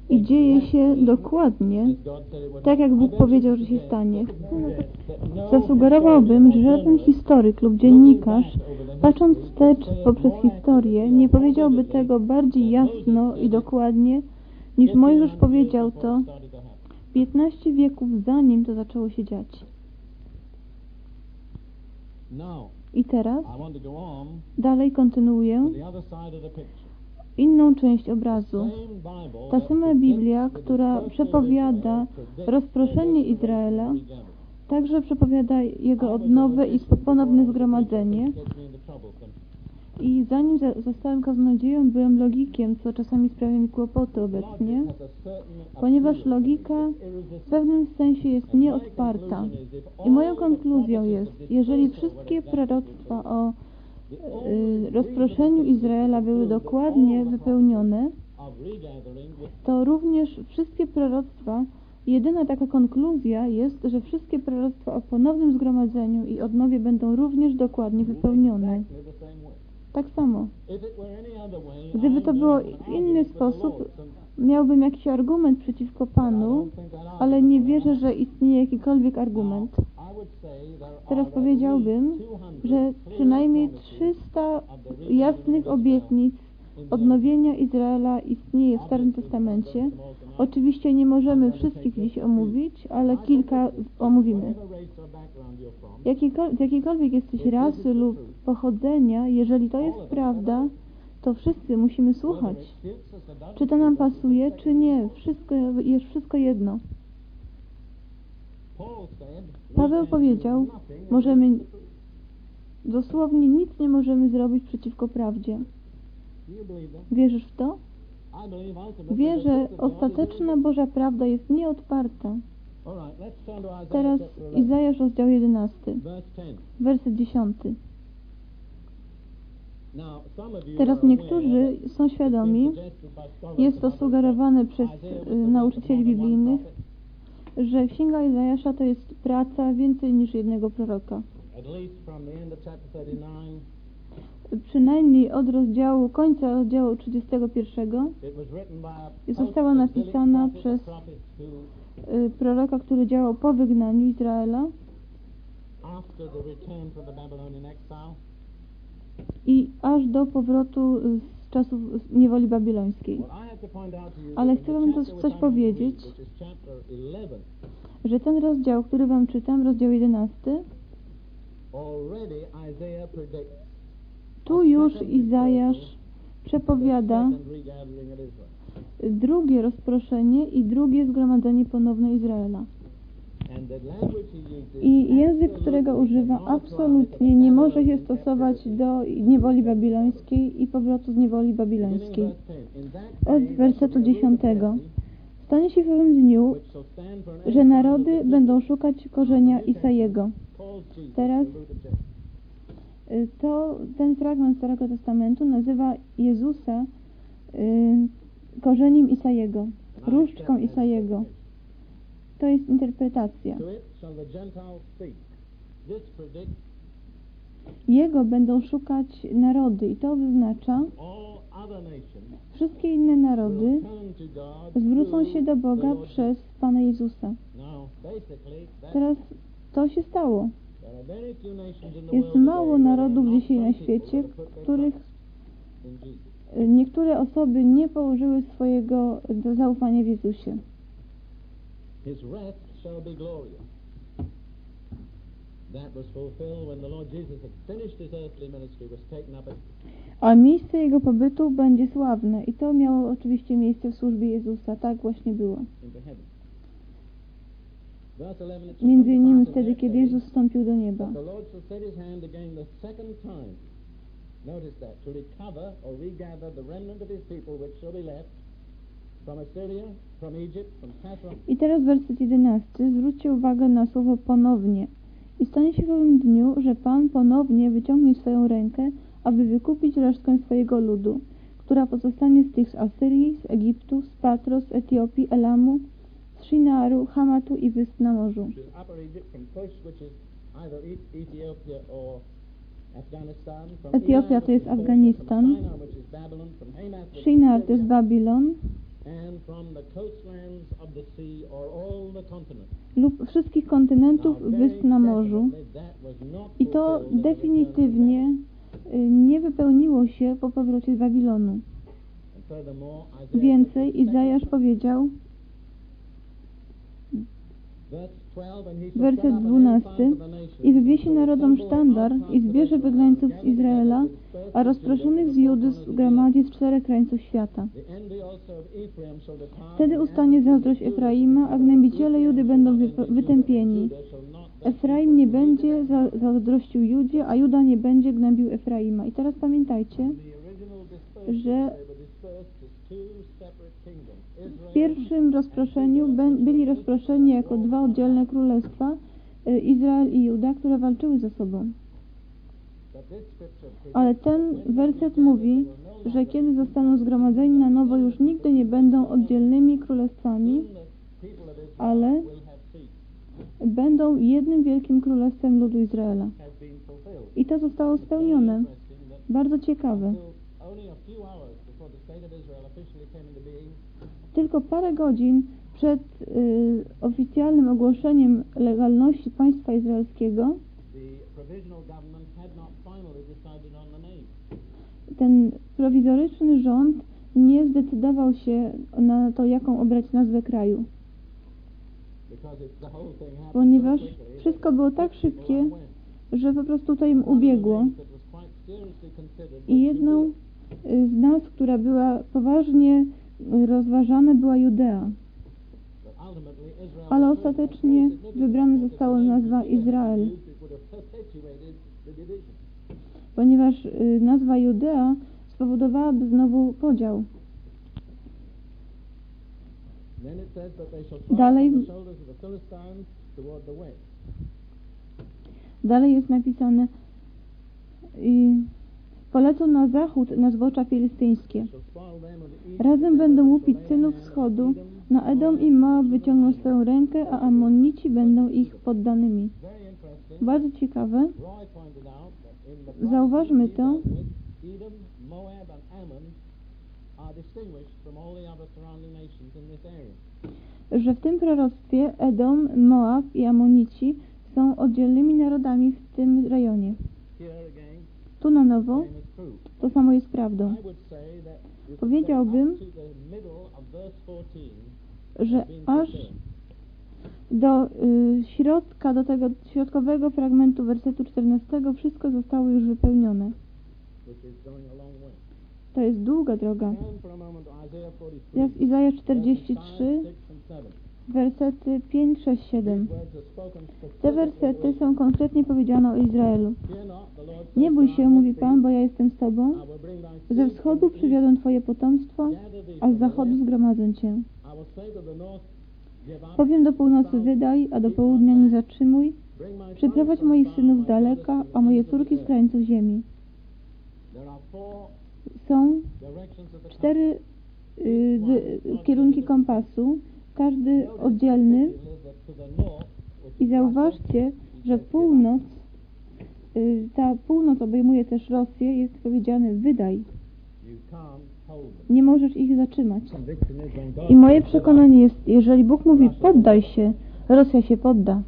I dzieje się dokładnie tak, jak Bóg powiedział, że się stanie. Zasugerowałbym, że żaden historyk lub dziennikarz, patrząc wstecz poprzez historię, nie powiedziałby tego bardziej jasno i dokładnie, niż Mojżesz powiedział to 15 wieków zanim to zaczęło się dziać. I teraz dalej kontynuuję inną część obrazu. Ta sama Biblia, która przepowiada rozproszenie Izraela, także przepowiada jego odnowę i ponowne zgromadzenie. I zanim zostałem kaznodzieją, byłem logikiem, co czasami sprawia mi kłopoty obecnie, ponieważ logika w pewnym sensie jest nieodparta. I moją konkluzją jest, jeżeli wszystkie proroctwa o y, rozproszeniu Izraela były dokładnie wypełnione, to również wszystkie proroctwa, jedyna taka konkluzja jest, że wszystkie proroctwa o ponownym zgromadzeniu i odnowie będą również dokładnie wypełnione. Tak samo. Gdyby to było w inny sposób, miałbym jakiś argument przeciwko Panu, ale nie wierzę, że istnieje jakikolwiek argument. Teraz powiedziałbym, że przynajmniej 300 jasnych obietnic odnowienia Izraela istnieje w Starym Testamencie. Oczywiście nie możemy wszystkich dziś omówić, ale kilka omówimy. z jakiejkolwiek jesteś rasy lub pochodzenia, jeżeli to jest prawda, to wszyscy musimy słuchać. Czy to nam pasuje, czy nie. Wszystko jest wszystko jedno. Paweł powiedział, możemy dosłownie nic nie możemy zrobić przeciwko prawdzie. Wierzysz w to? Wierzę, że ostateczna Boża prawda jest nieodparta. Teraz Izajasz rozdział 11, werset 10. Teraz niektórzy są świadomi, jest to sugerowane przez y, nauczycieli biblijnych, że Księga Izajasza to jest praca więcej niż jednego proroka przynajmniej od rozdziału, końca rozdziału 31 została napisana przez y, proroka, który działał po wygnaniu Izraela i aż do powrotu z czasów niewoli babilońskiej. Ale chcę Wam coś powiedzieć, że ten rozdział, który Wam czytam, rozdział 11, tu już Izajasz przepowiada drugie rozproszenie i drugie zgromadzenie ponowne Izraela. I język, którego używa, absolutnie nie może się stosować do niewoli babilońskiej i powrotu z niewoli babilońskiej. Od wersetu 10. Stanie się w owym dniu, że narody będą szukać korzenia Isajego. Teraz to ten fragment Starego Testamentu nazywa Jezusa y, korzeniem Isajego, różdżką Isajego. To jest interpretacja. Jego będą szukać narody i to wyznacza wszystkie inne narody zwrócą się do Boga przez Pana Jezusa. Teraz to się stało. Jest mało narodów dzisiaj na świecie, których niektóre osoby nie położyły swojego zaufania w Jezusie. A miejsce Jego pobytu będzie sławne i to miało oczywiście miejsce w służbie Jezusa. Tak właśnie było. Między innymi wtedy, kiedy Jezus wstąpił do nieba. Notice that, to recover or regather the remnant of his people which shall be left from Assyria, from Egypt, from I teraz werset 11. Zwróćcie uwagę na słowo ponownie. I stanie się w owym dniu, że Pan ponownie wyciągnie swoją rękę, aby wykupić resztkę swojego ludu, która pozostanie z tych z Asyrii, z Egiptu, z Patros, z Etiopii, Elamu, z Shinaru, Hamatu i wysp na morzu. Etiopia to jest Afganistan, Shinar to jest Babilon lub wszystkich kontynentów wysp na morzu. I to definitywnie y, nie wypełniło się po powrocie z Babilonu. Więcej, Izajasz powiedział, Werset 12. I wywiesi narodom sztandar i zbierze wygnańców z Izraela, a rozproszonych z Judy zgromadzi z czterech krańców świata. Wtedy ustanie zazdrość Efraima, a gnębiciele Judy będą wytępieni. Efraim nie będzie zazdrościł Judzie, a Juda nie będzie gnębił Efraima. I teraz pamiętajcie, że w pierwszym rozproszeniu byli rozproszeni jako dwa oddzielne królestwa, y, Izrael i Juda, które walczyły ze sobą. Ale ten werset mówi, że kiedy zostaną zgromadzeni na nowo, już nigdy nie będą oddzielnymi królestwami, ale będą jednym wielkim królestwem ludu Izraela. I to zostało spełnione. Bardzo ciekawe. Tylko parę godzin przed y, oficjalnym ogłoszeniem legalności państwa izraelskiego ten prowizoryczny rząd nie zdecydował się na to, jaką obrać nazwę kraju. Ponieważ wszystko było tak szybkie, że po prostu to im ubiegło. I jedną z nas, która była poważnie rozważana była Judea. Ale ostatecznie wybrana została nazwa Izrael, ponieważ y, nazwa Judea spowodowałaby znowu podział. Dalej, dalej jest napisane i Polecą na zachód na zwłocza filistyńskie. Razem będą łupić synów wschodu, na Edom i Moab wyciągną swoją rękę, a Ammonici będą ich poddanymi. Bardzo ciekawe. Zauważmy to, że w tym proroctwie Edom, Moab i Amonici są oddzielnymi narodami w tym rejonie. Tu na nowo? To samo jest prawdą. Powiedziałbym, że aż do y, środka, do tego środkowego fragmentu wersetu 14 wszystko zostało już wypełnione. To jest długa droga. Jest Izajasz 43, wersety 5, 6, 7. Te wersety są konkretnie powiedziane o Izraelu. Nie bój się, mówi Pan, bo ja jestem z Tobą. Ze wschodu przywiodę Twoje potomstwo, a z zachodu zgromadzę Cię. Powiem do północy wydaj, a do południa nie zatrzymuj. Przyprowadź moich synów z daleka, a moje córki z krańców ziemi. Są cztery y, kierunki kompasu, każdy oddzielny i zauważcie, że północ, y, ta północ obejmuje też Rosję, jest powiedziane wydaj. Nie możesz ich zatrzymać. I moje przekonanie jest, jeżeli Bóg mówi poddaj się, Rosja się podda.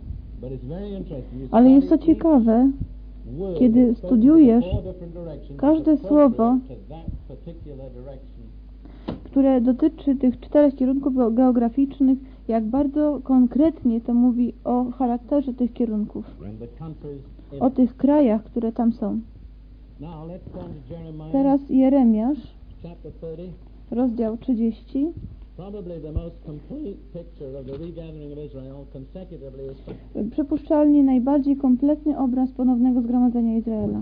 Ale jest to ciekawe, kiedy studiujesz każde słowo które dotyczy tych czterech kierunków geograficznych, jak bardzo konkretnie to mówi o charakterze tych kierunków, o tych krajach, które tam są. Teraz Jeremiasz, rozdział 30. Przypuszczalnie najbardziej kompletny obraz ponownego zgromadzenia Izraela.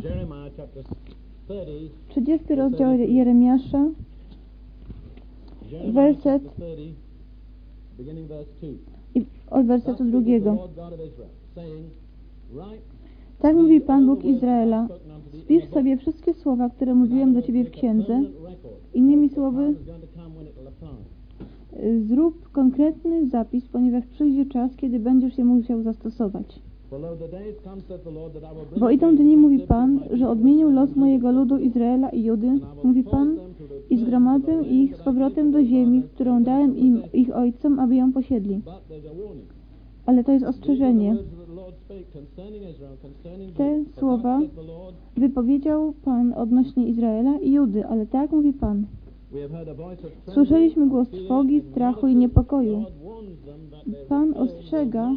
30 rozdział Jeremiasza, werset i od wersetu drugiego. Tak mówi Pan Bóg Izraela. Spisz sobie wszystkie słowa, które mówiłem do Ciebie w księdze. Innymi słowy, zrób konkretny zapis, ponieważ przyjdzie czas, kiedy będziesz je musiał zastosować. Bo idą dni, mówi Pan, że odmienił los mojego ludu Izraela i Judy, mówi Pan, i zgromadzę ich z powrotem do ziemi, którą dałem im, ich ojcom, aby ją posiedli. Ale to jest ostrzeżenie. Te słowa wypowiedział Pan odnośnie Izraela i Judy, ale tak mówi Pan. Słyszeliśmy głos trwogi, strachu i niepokoju. Pan ostrzega,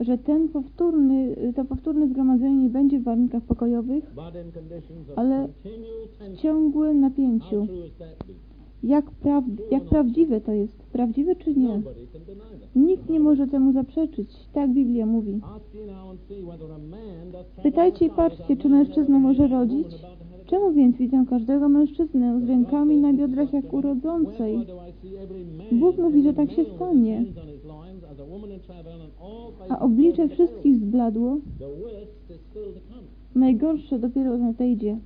że ten powtórny, to powtórne zgromadzenie nie będzie w warunkach pokojowych, ale w ciągłym napięciu. Jak, pra jak prawdziwe to jest? Prawdziwe czy nie? Nikt nie może temu zaprzeczyć. Tak Biblia mówi. Pytajcie i patrzcie, czy mężczyzna może rodzić? Czemu więc widzę każdego mężczyznę z rękami na biodrach jak urodzącej? Bóg mówi, że tak się stanie. A oblicze wszystkich zbladło. Najgorsze dopiero nadejdzie.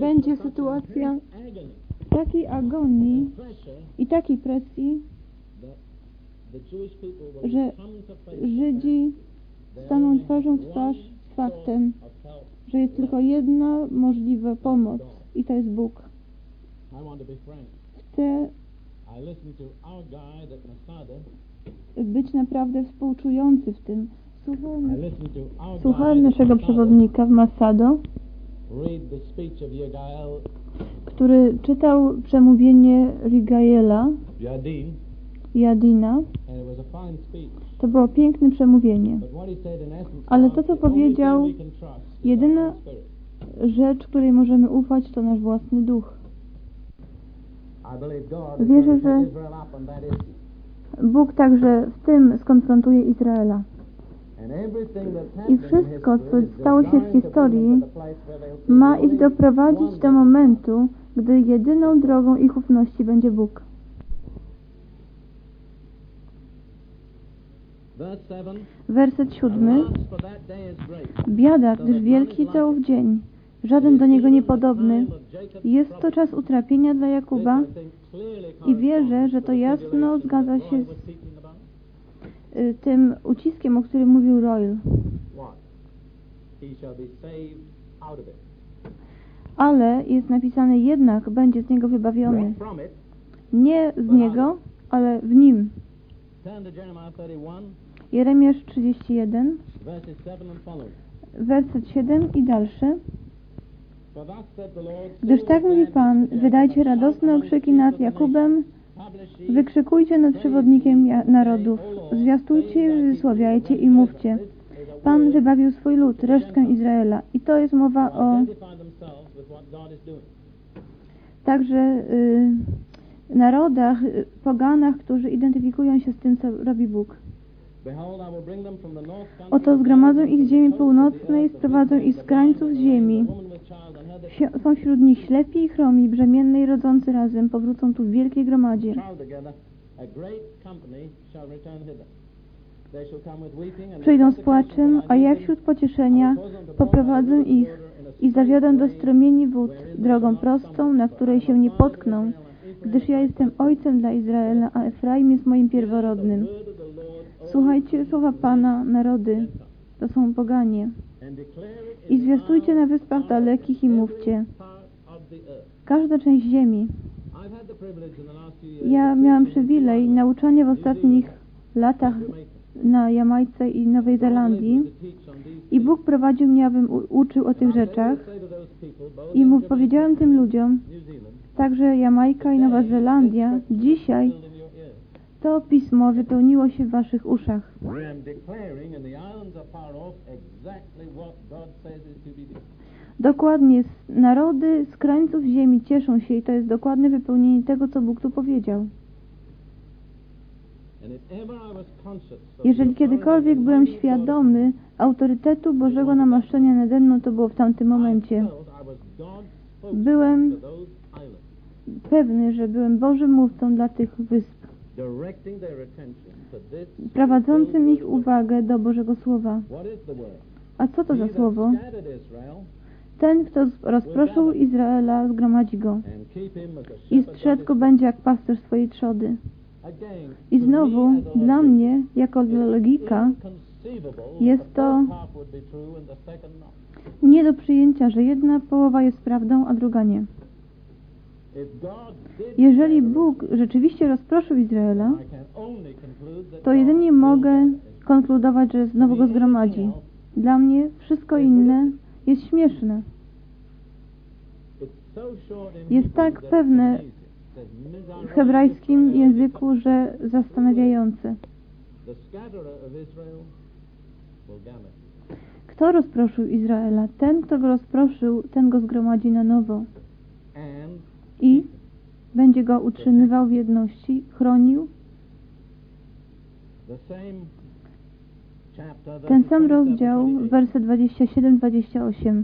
Będzie sytuacja takiej agonii i takiej presji, że Żydzi staną twarzą w twarz z faktem, że jest tylko jedna możliwa pomoc i to jest Bóg. Chcę być naprawdę współczujący w tym. Słuchałem, słuchałem naszego przewodnika w Masado, który czytał przemówienie Rigaela Jadina. To było piękne przemówienie. Ale to, co powiedział, jedyna rzecz, której możemy ufać, to nasz własny duch. Wierzę, że Bóg także w tym skonfrontuje Izraela. I wszystko, co stało się w historii, ma ich doprowadzić do momentu, gdy jedyną drogą ich ufności będzie Bóg. Werset siódmy. Biada, gdyż wielki to ów dzień, żaden do niego niepodobny. Jest to czas utrapienia dla Jakuba i wierzę, że to jasno zgadza się z y, tym uciskiem, o którym mówił Royal. Ale jest napisane jednak będzie z niego wybawiony. Nie z niego, ale w nim. Jeremiasz 31, werset 7 i dalszy. Gdyż tak mówi Pan, wydajcie radosne okrzyki nad Jakubem, wykrzykujcie nad przewodnikiem narodów, zwiastujcie, wysławiajcie i mówcie. Pan wybawił swój lud, resztkę Izraela. I to jest mowa o także y, narodach, y, poganach, którzy identyfikują się z tym, co robi Bóg. Oto zgromadzą ich z ziemi północnej, sprowadzą ich z krańców ziemi. Są wśród nich ślepi i chromi, brzemienny i rodzący razem, powrócą tu w wielkiej gromadzie. Przyjdą z płaczem, a ja wśród pocieszenia poprowadzę ich i zawiodę do strumieni wód, drogą prostą, na której się nie potkną, gdyż ja jestem ojcem dla Izraela, a Efraim jest moim pierworodnym. Słuchajcie słowa Pana, narody, to są poganie. I zwiastujcie na wyspach dalekich i mówcie. Każda część ziemi. Ja miałam przywilej nauczania w ostatnich latach na Jamajce i Nowej Zelandii i Bóg prowadził mnie, abym uczył o tych rzeczach i mu powiedziałem tym ludziom, także Jamajka i Nowa Zelandia dzisiaj to pismo wypełniło się w waszych uszach. Dokładnie, narody z krańców ziemi cieszą się i to jest dokładne wypełnienie tego, co Bóg tu powiedział. Jeżeli kiedykolwiek byłem świadomy autorytetu Bożego namaszczenia nade mną, to było w tamtym momencie. Byłem pewny, że byłem Bożym mówcą dla tych wysp. prowadzącym ich uwagę do Bożego Słowa. A co to za słowo? Ten, kto rozproszył Izraela, zgromadzi go i strzec go będzie jak pasterz swojej trzody. I znowu, dla mnie, jako dla logika, jest to nie do przyjęcia, że jedna połowa jest prawdą, a druga nie. Jeżeli Bóg rzeczywiście rozproszył Izraela, to jedynie mogę konkludować, że znowu go zgromadzi. Dla mnie wszystko inne jest śmieszne. Jest tak pewne w hebrajskim języku, że zastanawiające. Kto rozproszył Izraela? Ten, kto go rozproszył, ten go zgromadzi na nowo. I będzie go utrzymywał w jedności, chronił. Ten sam rozdział, werset 27-28.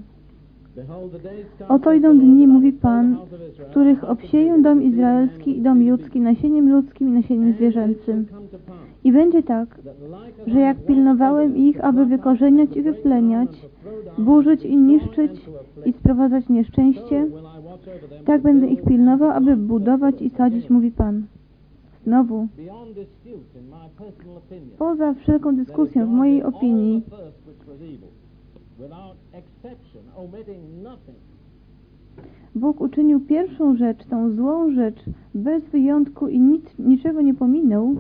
Oto idą dni, mówi Pan, w których obsieję dom izraelski i dom judzki nasieniem ludzkim i nasieniem zwierzęcym. I będzie tak, że jak pilnowałem ich, aby wykorzeniać i wypleniać, burzyć i niszczyć i sprowadzać nieszczęście, tak będę ich pilnował, aby budować i sadzić, mówi Pan. Znowu, poza wszelką dyskusją w mojej opinii, Bóg uczynił pierwszą rzecz, tą złą rzecz, bez wyjątku i nic, niczego nie pominął,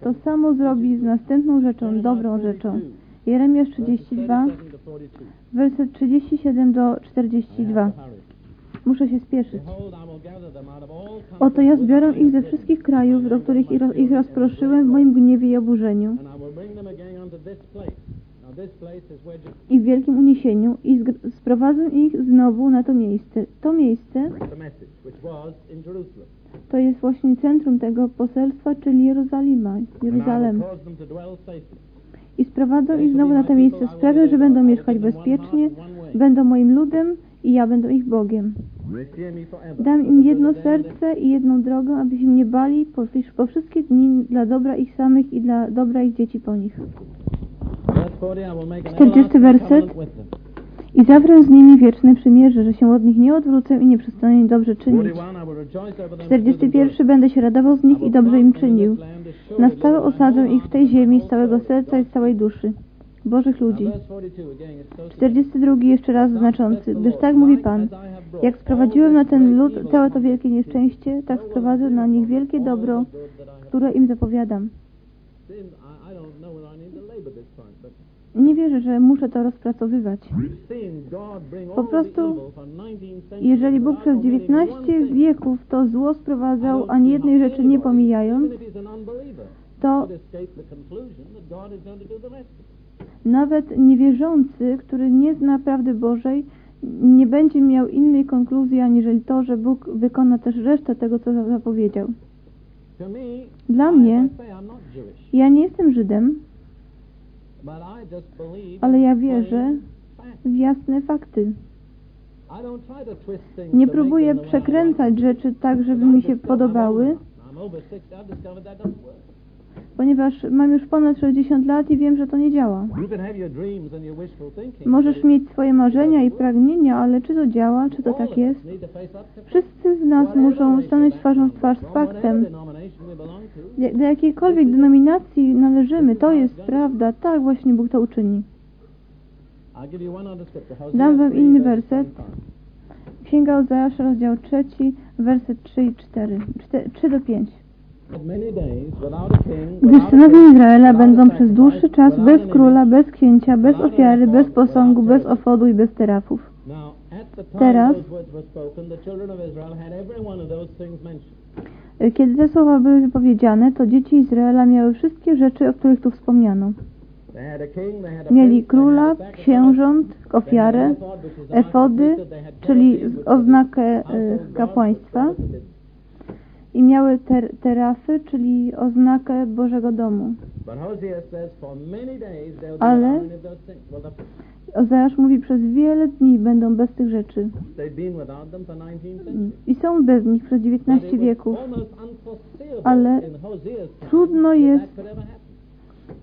to samo zrobi z następną rzeczą, dobrą rzeczą. Jeremiasz 32, werset 37 do 42. Muszę się spieszyć. Oto ja zbiorę ich ze wszystkich krajów, do których ich rozproszyłem w moim gniewie i oburzeniu i w wielkim uniesieniu i sprowadzę ich znowu na to miejsce. To miejsce to jest właśnie centrum tego poselstwa, czyli Jerozalima, Jeruzalem. I sprowadzę ich znowu na to miejsce. Sprawię, że będą mieszkać bezpiecznie, będą moim ludem i ja będę ich Bogiem. Dam im jedno serce i jedną drogę, aby się mnie bali po, po wszystkie dni dla dobra ich samych i dla dobra ich dzieci po nich. 40 werset. I zawrę z nimi wieczne przymierze, że się od nich nie odwrócę i nie przestanę im dobrze czynić. 41. Będę się radował z nich i dobrze im czynił. Na stałe osadzę ich w tej ziemi z całego serca i z całej duszy. Bożych ludzi. 42. jeszcze raz znaczący. Gdyż tak mówi Pan, jak sprowadziłem na ten lud całe to wielkie nieszczęście, tak sprowadzę na nich wielkie dobro, które im zapowiadam. Nie wierzę, że muszę to rozpracowywać. Po prostu, jeżeli Bóg przez 19 wieków to zło sprowadzał, ani jednej rzeczy nie pomijając, to nawet niewierzący, który nie zna prawdy Bożej, nie będzie miał innej konkluzji, aniżeli to, że Bóg wykona też resztę tego, co zapowiedział. Dla mnie, ja nie jestem Żydem, ale ja wierzę w jasne fakty. Nie próbuję przekręcać rzeczy tak, żeby mi się podobały, ponieważ mam już ponad 60 lat i wiem, że to nie działa. Możesz mieć swoje marzenia i pragnienia, ale czy to działa, czy to tak jest? Wszyscy z nas muszą stanąć twarzą w twarz z faktem. Do jakiejkolwiek denominacji należymy, to jest prawda, tak właśnie Bóg to uczyni. Dam wam inny werset. Księga Ozeasza, rozdział 3, werset 3 i 4. 3 do 5. Gdyż synowie Izraela będą przez dłuższy czas bez króla, bez księcia, bez ofiary, bez posągu, bez ofodu i bez terafów. Teraz, kiedy te słowa były wypowiedziane, to dzieci Izraela miały wszystkie rzeczy, o których tu wspomniano. Mieli króla, księżąt, ofiarę, efody, czyli oznakę e, kapłaństwa, i miały ter terasy, czyli oznakę Bożego Domu. Ale Ozeasz mówi, przez wiele dni będą bez tych rzeczy. I są bez nich przez 19 wieków. Ale trudno jest,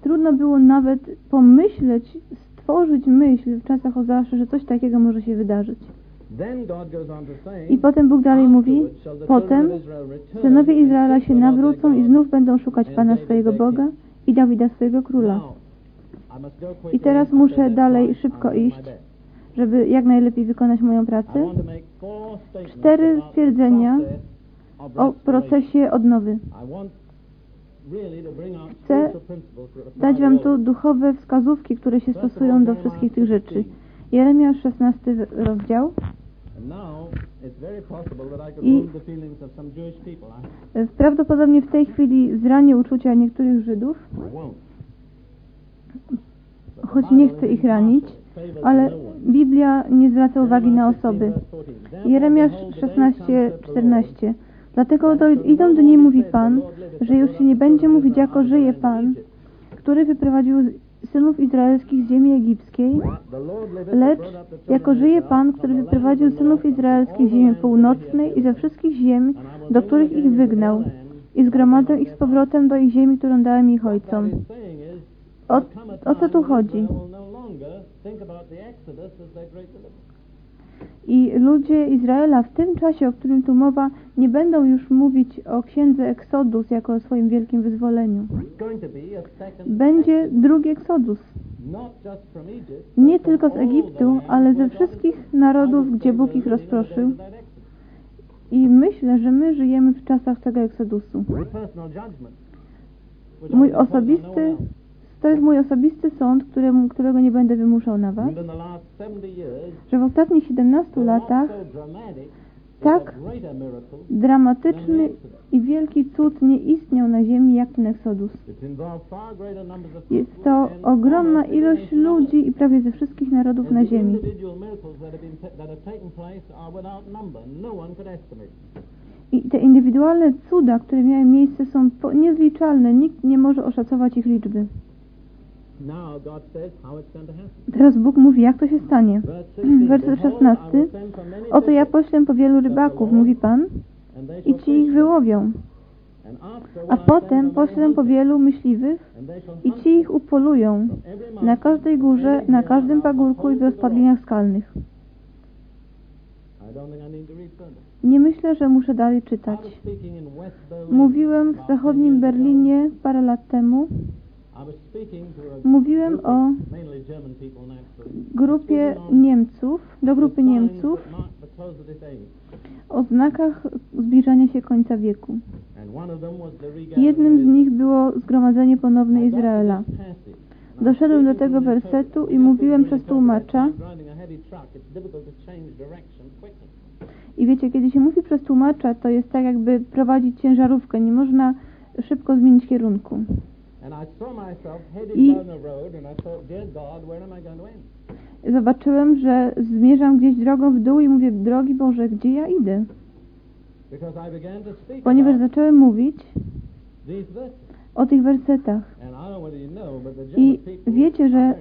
trudno było nawet pomyśleć, stworzyć myśl w czasach Ozeasza, że coś takiego może się wydarzyć. I potem Bóg dalej mówi, potem synowie Izraela się nawrócą i znów będą szukać Pana swojego Boga i Dawida swojego króla. I teraz muszę dalej szybko iść, żeby jak najlepiej wykonać moją pracę. Cztery stwierdzenia o procesie odnowy. Chcę dać Wam tu duchowe wskazówki, które się stosują do wszystkich tych rzeczy. Jeremiasz 16 rozdział. I prawdopodobnie w tej chwili zranię uczucia niektórych Żydów, choć nie chcę ich ranić, ale Biblia nie zwraca uwagi na osoby. Jeremiasz 16:14 Dlatego do, idą dni, mówi Pan, że już się nie będzie mówić, jako żyje Pan, który wyprowadził synów izraelskich z ziemi egipskiej, lecz jako żyje Pan, który wyprowadził synów izraelskich z ziemi północnej i ze wszystkich ziem, do których ich wygnał i zgromadzę ich z powrotem do ich ziemi, którą dałem ich ojcom. O, o co tu chodzi? I ludzie Izraela w tym czasie, o którym tu mowa, nie będą już mówić o księdze Eksodus jako o swoim wielkim wyzwoleniu. Będzie drugi Eksodus. Nie tylko z Egiptu, ale ze wszystkich narodów, gdzie Bóg ich rozproszył. I myślę, że my żyjemy w czasach tego Eksodusu. Mój osobisty to jest mój osobisty sąd, któremu, którego nie będę wymuszał na Was, że w ostatnich 17 latach tak dramatyczny i wielki cud nie istniał na ziemi jak ten Eksodus. Jest to ogromna ilość ludzi i prawie ze wszystkich narodów na ziemi. I te indywidualne cuda, które miały miejsce są niezliczalne. Nikt nie może oszacować ich liczby. Teraz Bóg mówi, jak to się stanie. *clears throat* Werset 16. Oto ja poślę po wielu rybaków, mówi Pan, i ci ich wyłowią. A potem poślę po wielu myśliwych i ci ich upolują na każdej górze, na każdym pagórku i w rozpadlinach skalnych. Nie myślę, że muszę dalej czytać. Mówiłem w zachodnim Berlinie parę lat temu Mówiłem o grupie Niemców, do grupy Niemców, o znakach zbliżania się końca wieku. Jednym z nich było zgromadzenie ponowne Izraela. Doszedłem do tego wersetu i mówiłem przez tłumacza. I wiecie, kiedy się mówi przez tłumacza, to jest tak jakby prowadzić ciężarówkę. Nie można szybko zmienić kierunku. I zobaczyłem, że zmierzam gdzieś drogą w dół i mówię, drogi Boże, gdzie ja idę? Ponieważ zacząłem mówić o tych wersetach. I wiecie, że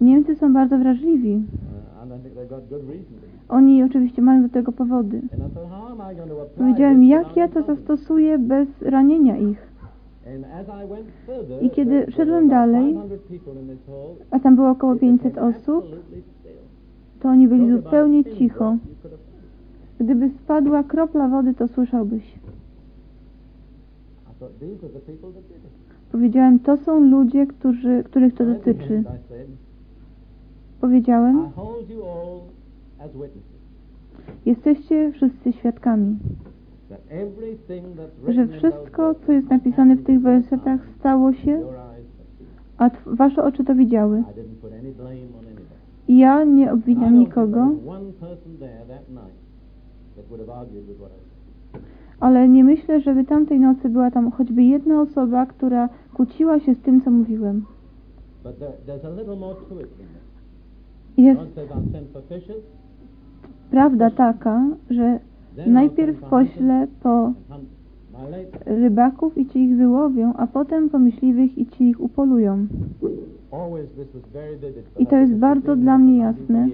Niemcy są bardzo wrażliwi. Uh, Oni oczywiście mają do tego powody. Powiedziałem, jak ja to zastosuję bez ranienia ich? I kiedy szedłem dalej, a tam było około 500 osób, to oni byli zupełnie cicho. Gdyby spadła kropla wody, to słyszałbyś. Powiedziałem, to są ludzie, którzy, których to dotyczy. Powiedziałem, jesteście wszyscy świadkami że wszystko, co jest napisane w tych wersetach, stało się, a wasze oczy to widziały. I ja nie obwiniam nikogo, ale nie myślę, żeby tamtej nocy była tam choćby jedna osoba, która kłóciła się z tym, co mówiłem. Jest prawda taka, że Najpierw poślę po rybaków i ci ich wyłowią, a potem po myśliwych i ci ich upolują. I to jest bardzo dla mnie jasne.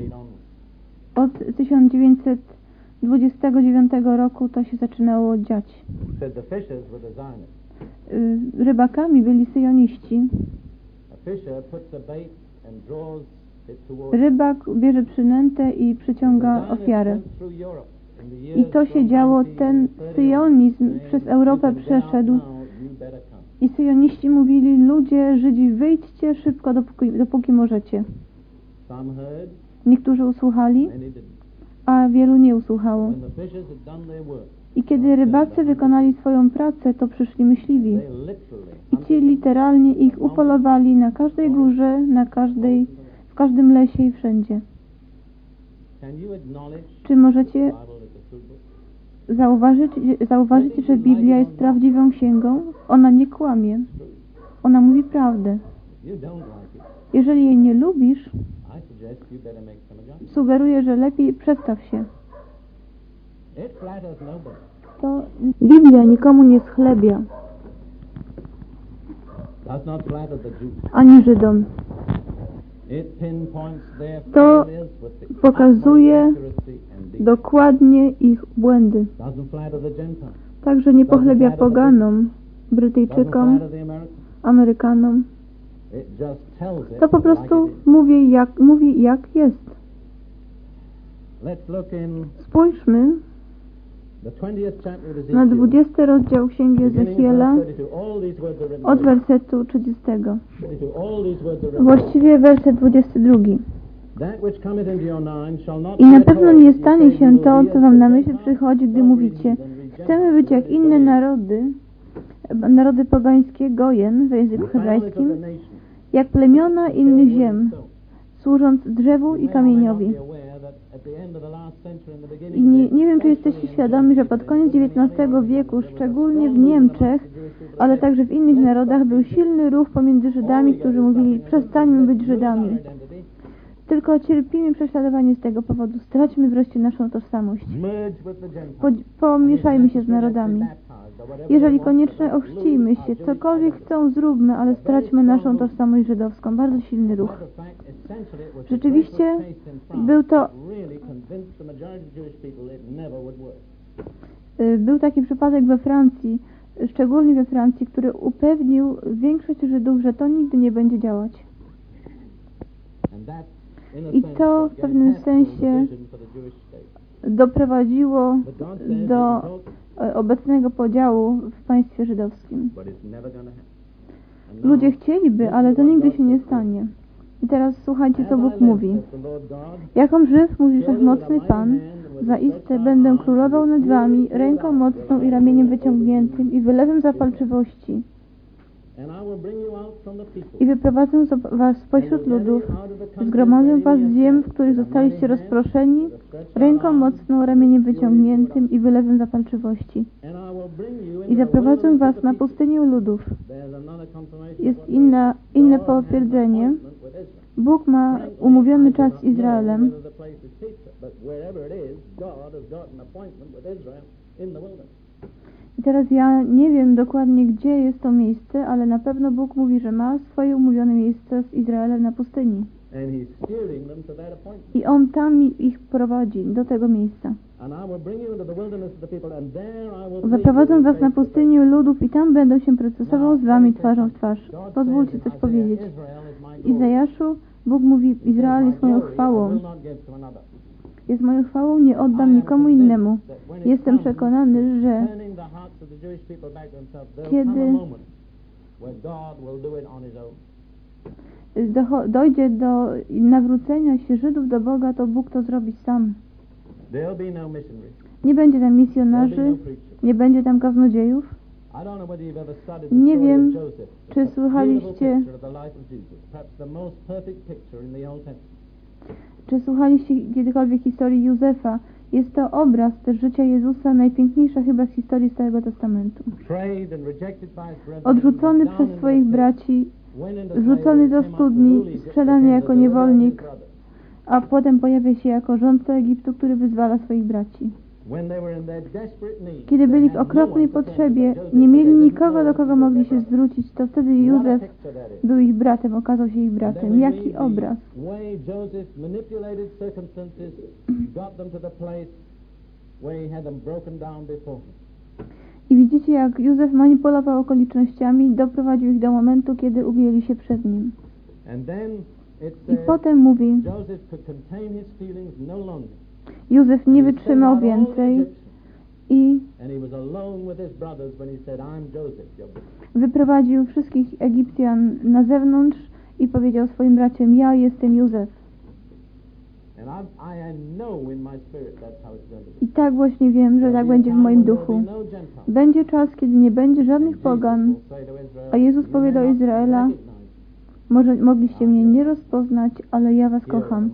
Od 1929 roku to się zaczynało dziać. Y, rybakami byli syjoniści. Rybak bierze przynętę i przyciąga ofiarę. I to się działo, ten syjonizm przez Europę przeszedł. I syjoniści mówili, ludzie, Żydzi, wyjdźcie szybko, dopóki, dopóki możecie. Niektórzy usłuchali, a wielu nie usłuchało. I kiedy rybacy wykonali swoją pracę, to przyszli myśliwi. I ci literalnie ich upolowali na każdej górze, na każdej, w każdym lesie i wszędzie. Czy możecie zauważyć, zauważyć, że Biblia jest prawdziwą księgą? Ona nie kłamie. Ona mówi prawdę. Jeżeli jej nie lubisz, sugeruję, że lepiej przestaw się. To Biblia nikomu nie schlebia. Ani Żydom. To pokazuje dokładnie ich błędy. Także nie pochlebia poganom, Brytyjczykom, Amerykanom. To po prostu mówi jak, mówi jak jest. Spójrzmy na 20 rozdział Księgi Ezechiela od wersetu 30. Właściwie werset 22. I na pewno nie stanie się to, co wam na myśl przychodzi, gdy mówicie chcemy być jak inne narody, narody pogańskie, gojen w języku hebrajskim, jak plemiona innych ziem, służąc drzewu i kamieniowi. I nie, nie wiem, czy jesteście świadomi, że pod koniec XIX wieku, szczególnie w Niemczech, ale także w innych narodach, był silny ruch pomiędzy Żydami, którzy mówili, przestańmy być Żydami. Tylko cierpimy prześladowanie z tego powodu. Straćmy wreszcie naszą tożsamość. Po, pomieszajmy się z narodami. Jeżeli konieczne, ochrzcijmy się. Cokolwiek chcą, zróbmy, ale straćmy naszą tożsamość żydowską. Bardzo silny ruch. Rzeczywiście był to y, był taki przypadek we Francji, szczególnie we Francji, który upewnił większość Żydów, że to nigdy nie będzie działać. I to w pewnym sensie doprowadziło do obecnego podziału w państwie żydowskim. Ludzie chcieliby, ale to nigdy się nie stanie. I teraz słuchajcie, co Bóg mówi. Jaką żyw, mówi Wszechmocny Pan, zaiste będę królował nad wami ręką mocną i ramieniem wyciągniętym i wylewem zapalczywości i wyprowadzę was spośród ludów, zgromadzę was z ziem, w których zostaliście rozproszeni, ręką mocną, ramieniem wyciągniętym i wylewem zapalczywości. I zaprowadzę was na pustynię ludów. Jest inna, inne potwierdzenie. Bóg ma umówiony czas z Izraelem. I teraz ja nie wiem dokładnie, gdzie jest to miejsce, ale na pewno Bóg mówi, że ma swoje umówione miejsce z Izraelem na pustyni. I On tam ich prowadzi do tego miejsca. Zaprowadzę was na pustynię ludów i tam będę się procesował z wami twarzą w twarz. Pozwólcie coś powiedzieć. Izajaszu, Bóg mówi, Izrael jest moją chwałą jest moją chwałą, nie oddam nikomu innemu. Jestem przekonany, że kiedy dojdzie do nawrócenia się Żydów do Boga, to Bóg to zrobi sam. Nie będzie tam misjonarzy, nie będzie tam kaznodziejów. Nie wiem, czy słuchaliście czy słuchaliście kiedykolwiek historii Józefa? Jest to obraz też życia Jezusa, najpiękniejsza chyba z historii Starego Testamentu. Odrzucony przez swoich braci, rzucony do studni, sprzedany jako niewolnik, a potem pojawia się jako rządca Egiptu, który wyzwala swoich braci. Kiedy byli w no okropnej potrzebie, nie mieli nikogo, do kogo mogli się zwrócić, to wtedy Józef był ich bratem, okazał się ich bratem. Jaki obraz? I widzicie, jak Józef manipulował okolicznościami, doprowadził ich do momentu, kiedy ugięli się przed nim. I potem mówi, Józef nie wytrzymał więcej i wyprowadził wszystkich Egipcjan na zewnątrz i powiedział swoim braciom, ja jestem Józef. I tak właśnie wiem, że tak będzie w moim duchu. Będzie czas, kiedy nie będzie żadnych pogan, a Jezus powie do Izraela, może mogliście mnie nie rozpoznać, ale ja was kocham.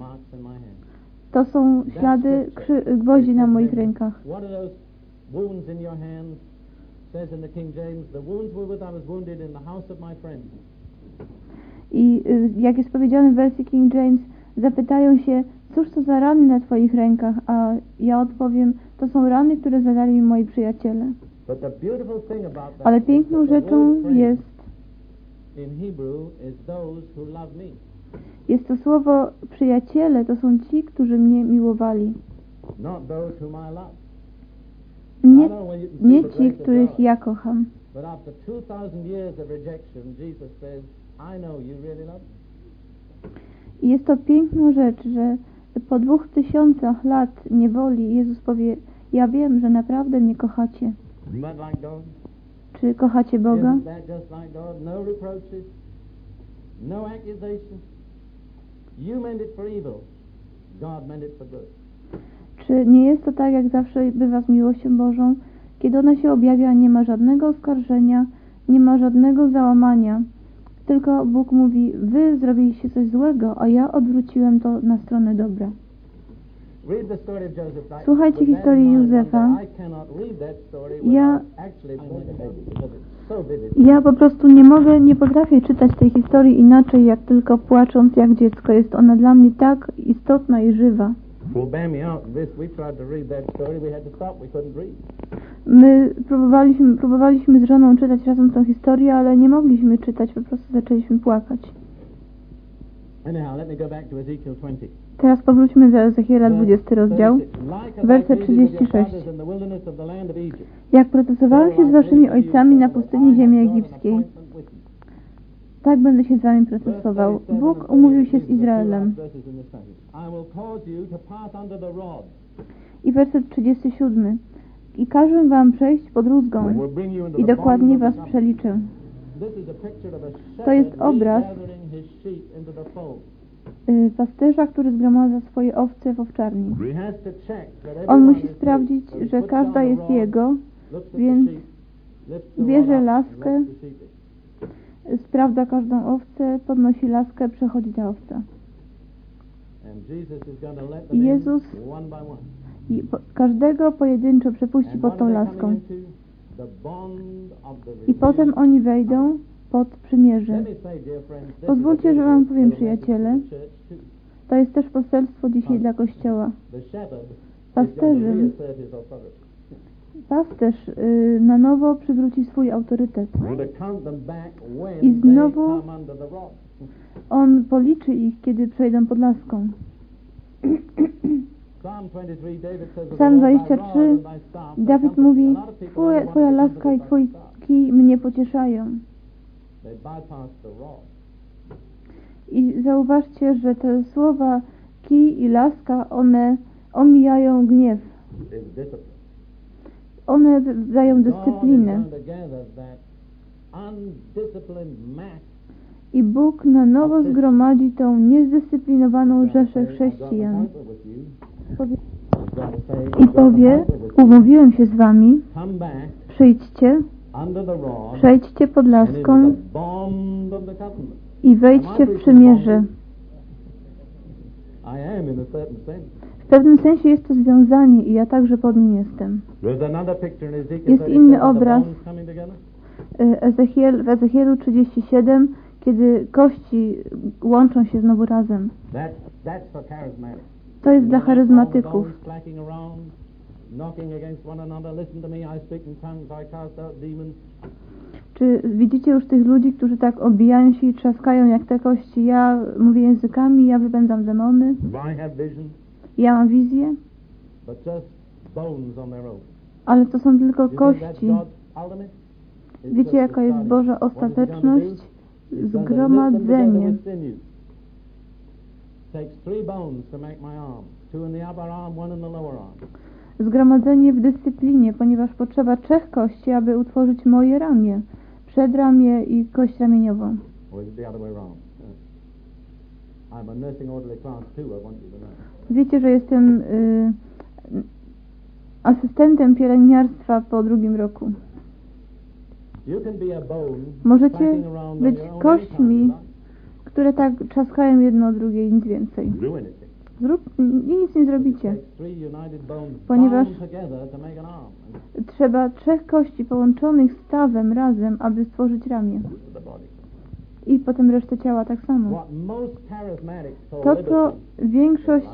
To są ślady gwoździ na moich rękach. I y, jak jest powiedziane w wersji King James, zapytają się, cóż to za rany na Twoich rękach, a ja odpowiem, to są rany, które zadali mi moi przyjaciele. Ale piękną rzeczą jest jest to słowo przyjaciele, to są ci, którzy mnie miłowali. Nie, nie ci, których ja kocham. I jest to piękna rzecz, że po dwóch tysiącach lat niewoli Jezus powie, ja wiem, że naprawdę mnie kochacie. Czy kochacie Boga? Czy nie jest to tak, jak zawsze bywa z miłością Bożą? Kiedy ona się objawia, nie ma żadnego oskarżenia, nie ma żadnego załamania. Tylko Bóg mówi, wy zrobiliście coś złego, a ja odwróciłem to na stronę dobra. Słuchajcie historii Józefa. Ja, ja po prostu nie mogę, nie potrafię czytać tej historii inaczej, jak tylko płacząc jak dziecko. Jest ona dla mnie tak istotna i żywa. My próbowaliśmy, próbowaliśmy z żoną czytać razem tę historię, ale nie mogliśmy czytać, po prostu zaczęliśmy płakać. Anyhow, let me go back to Ezekiel 20. Teraz powróćmy do Ezechiela 20 rozdział, werset 36. Jak protestowałem się z waszymi ojcami na pustyni ziemi egipskiej, tak będę się z wami protestował. Bóg umówił się z Izraelem. I werset 37. I każę wam przejść pod rózgą i dokładnie was przeliczę. To jest obraz Y, pasterza, który zgromadza swoje owce w owczarni. On musi sprawdzić, że każda jest jego, więc bierze laskę, sprawdza każdą owcę, podnosi laskę, przechodzi ta owca. Jezus każdego pojedynczo przepuści pod tą laską. I potem oni wejdą pod przymierze. Pozwólcie, że Wam powiem, przyjaciele, to jest też poselstwo dzisiaj dla Kościoła. Pasterzy, pasterz y, na nowo przywróci swój autorytet. I znowu on policzy ich, kiedy przejdą pod laską. *clears throat* Psalm 23 Dawid mówi Twoja, twoja laska i Twój kij mnie pocieszają. I zauważcie, że te słowa kij i laska, one omijają gniew. One dają dyscyplinę. I Bóg na nowo zgromadzi tą niezdyscyplinowaną rzeszę chrześcijan. I powie, umówiłem się z wami, przyjdźcie, Przejdźcie pod laską i wejdźcie w przymierze. W pewnym sensie jest to związanie i ja także pod nim jestem. Jest inny obraz. y, Ezechiel, w Ezechielu 37, kiedy kości łączą się znowu razem. To jest dla charyzmatyków. Czy widzicie już tych ludzi, którzy tak obijają się i trzaskają jak te kości? Ja mówię językami, ja wypędzam demony. Ja mam wizję, ale to są tylko kości. Wiecie, jaka jest. Boża ostateczność? Zgromadzenie. Zgromadzenie w dyscyplinie, ponieważ potrzeba trzech kości, aby utworzyć moje ramię. Przedramię i kość ramieniową. Know. Wiecie, że jestem y, asystentem pielęgniarstwa po drugim roku. Możecie być kośćmi, które tak trzaskają jedno o drugie i nic więcej. Zrób, nic nie zrobicie. Ponieważ- Trzeba trzech kości połączonych stawem razem, aby stworzyć ramię. I potem resztę ciała tak samo. To, co większość